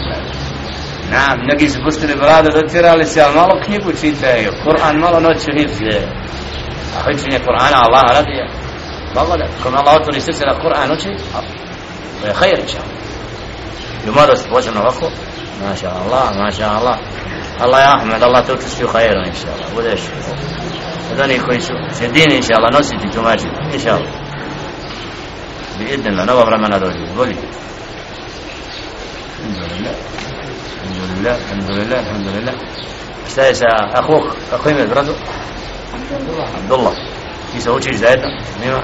نعم neki su pustili brade dotirali se, ali malo knjigu čitaju, Kur'an malo noću hifze. A učenje Kur'ana Allah radi. Malo da, kome Allah otvori srce da Kur'an uči, to je hajr. I mladost počne ovako, maša Allah, maša Allah. Allah je Ahmed, Allah te učesti u hajru, inša Allah. Budeš od onih koji su će din, inša Allah, nositi tumači, inša Allah. Bi idnila, nova vremena dođe, bolji. Alhamdulillah. Alhamdulillah, alhamdulillah. Šta je sa ahuk, kako ime bradu? Abdullah. Ti se učiš zajedno? Nima?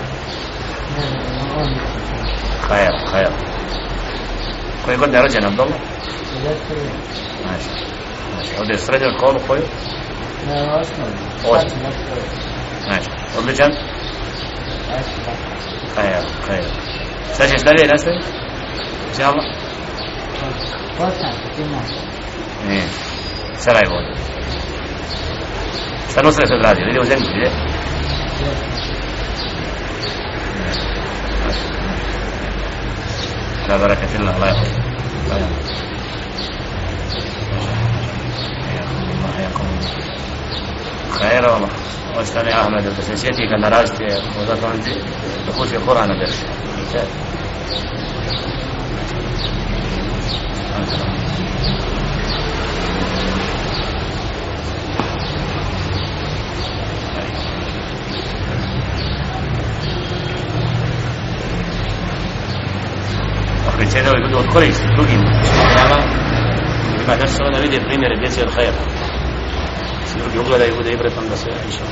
Khair, khair. Koje godine je rođen Abdullah? Maša. Ovdje je srednju školu koju? Ne, odličan. Kaj je, kaj je. Šta ćeš dalje nastaviti? Žalba? Ne, sada je vodi. Šta nosile se odradio? Vidio u zemlju, vidio? Da, barakatila, lajko. Lajko. Allah Lajko. Lajko. Lajko. خيره واستمع أحمد بسنشيتي كان راجت وذكرت بخوش القرآن برش Predsjedao je ljudi od korist drugim. Ima da se ona vidi primjere djece od hajera. Znači, se drugi ugledaju bude ibretom da se više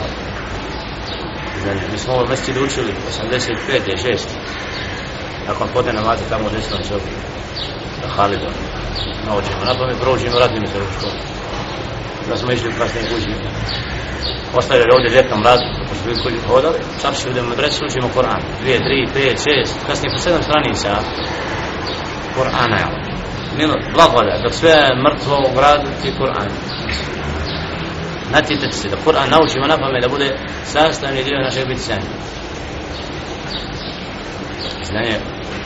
Znači, mi smo ovo mesti učili 85. 6. Nakon podne namaze tamo u desnom sobi. Na Halidu. Naučimo. Na pamet prođimo, radimo se u školu. Da smo išli u kasnije kući. Ostavili ovdje ljetnom radu, kako su bili kući hodali. Čarši idemo u učimo Koran. 2, 3, 5, 6. Kasnije po 7 stranica. Kur'ana je Milo, blagoda, dok sve je mrtvo u gradu, ti Kur'an natjecati se da Kur'an naučimo na pamet da bude sastavni dio našeg bicanja. Znanje,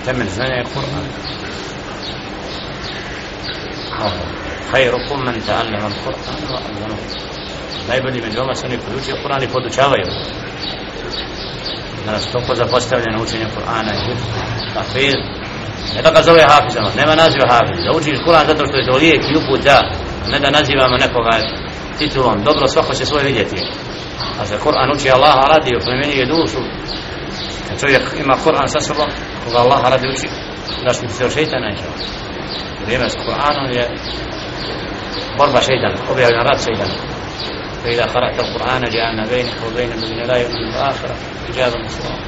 temelj znanja je Kur'an. Khairukum man ta'allama al-Qur'an wa 'allamahu. Najbolji među vama su oni koji uče Kur'an i podučavaju. Danas toliko zapostavljeno učenje Kur'ana i hifz, hafiz, pa ne da ga zove hafizama, ono, nema naziva hafiz, da učiš Kur'an zato što je to lijek i uput da, ne da nazivamo nekoga titulom, dobro svako će svoje vidjeti. A za Kur'an uči Allah radi, oplemenjuje dušu, kad čovjek ima Kur'an sa sobom, koga Allah radi uči, da što se od šeitana iša. Vrijeme s Kur'anom je borba šeitana, objavljen rad šeitana. فإذا قرأت القرآن جعلنا بينك وبين الذين لا يؤمنون بالآخرة حجابا مستورا.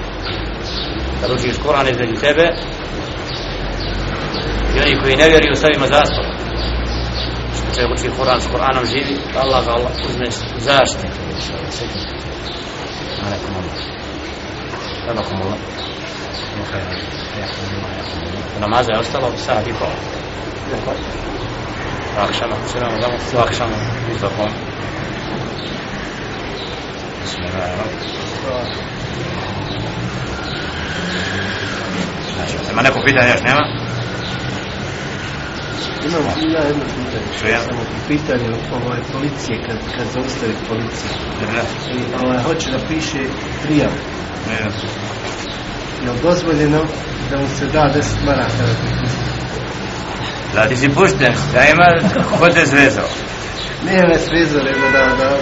تروشي القرآن إذا تتابع i oni koji ne vjeruju stavimo zastav što će uči Kur'an s Kur'anom živi. Allah ga Allah uzme zaštite alaikum Allah alaikum Allah namaza je ostalo sat i pol. Akšama siramo damo akšama izlakom. Bismillahirrahmanirrahim. Znači, ima neko pitanje još, nema? Imam i ja jedno pitanje. Što ja? Samo pitanje ovaj, policije, kad, kad zaustavi policija. I ovaj, hoće da piše prijav. Ne. Je li dozvoljeno da mu se da 10 maraka da potpiše? Da ti si pušten, da ima ko te zvezao. Nije me svezao, nego da... da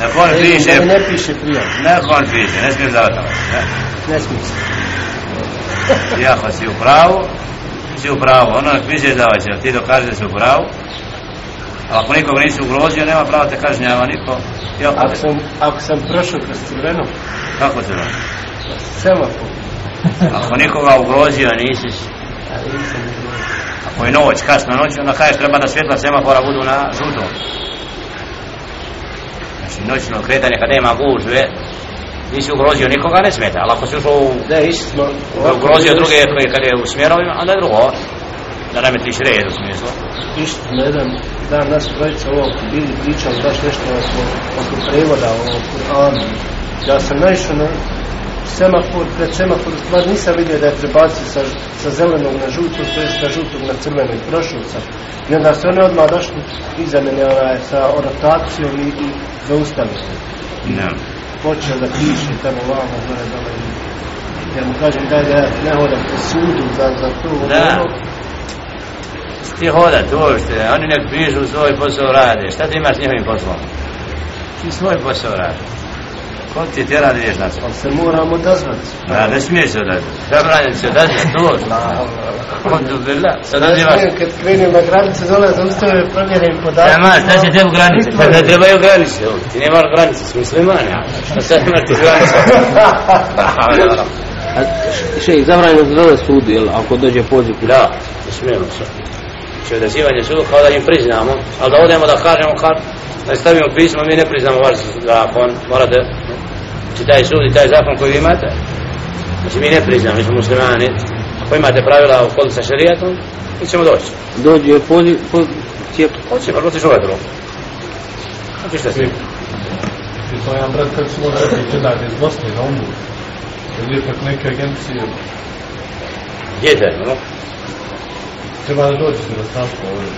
Na kon ne, piše, Ne, ne piše prijav. na kon piše, ne smiješ zavati. Ne smije se. Jako si u pravu, si u pravu, ono nek piše davat će, ti dokaže da si u pravu, a ako nikoga nisi ugrozio, nema prava te kažnjava niko. Ako te, sam, ako sam prošao kroz crveno, kako zove? semafor. Ako nikoga ugrozio, nisi, Ali nisam ugrozio. ako je noć, kasna noć, onda kažeš treba da svjetla semafora budu na žutom. Znači, noćno kretanje kad nema gužve, nisi ugrozio nikoga, ne smeta, ali ako si ušao u Da, išli smo... ugrozio druge koji kad je u smjerovima, onda je drugo. Da ne metiš red u smislu. Išli smo jedan dan nas trojica ovo bili pričali baš nešto oko, oko prevoda o Kur'anu. Ja sam naišao na semafor, pred semafor, u stvari nisam vidio da je prebacio sa, sa zelenog na žuto, to je sa žutog na crveno i prošao sam. I onda su oni odmah došli iza mene onaj, sa rotacijom i, i zaustavili. Ne. Počeo da piše tamo vamo, gore, dole. Ja mu kažem daj da ja ne hodam po sudu za, za to. Da. ono. Ti hoda tu uopšte, oni nek pišu svoj posao rade. Šta ti imaš s njihovim poslom? Ti svoj posao rade. Ko ti tjera da ideš na to? Ali se moramo odazvati. Da, ne smije se odazvati. Zabranjen se odazvati, tu. Alhamdulillah. Sad Ja odzivaš. smijem kad krenem na granice dole, zaustavim provjerim podatke. Nema, šta će tebi granice? Pa ne trebaju granice. ovdje. Ti nemaš granice, s muslimani. a? Šta sad imaš ti granice? A še, zabranjeno se zove sudu, jel, ako dođe poziv. Da, ne smijemo se. Znači odazivanje sudu kao da im priznamo, ali da odemo da kažemo kad da stavimo pismo, mi ne priznamo vaš zakon, morate, znači taj sud i taj zakon koji vi imate, znači mi ne priznamo, mi smo muslimani, Ako imate pravila u kodu sa šarijatom, mi ćemo doći. Dođe poziv, po, cijep, Hoćemo, ali ćeš ovaj drugo. Hoćeš da svi. I to jedan brat, kako su možda rekli, će dati iz Bosne na umu. Ili je tak neke agencije, Gdje je no? treba da dođe se na stanstvo ovdje.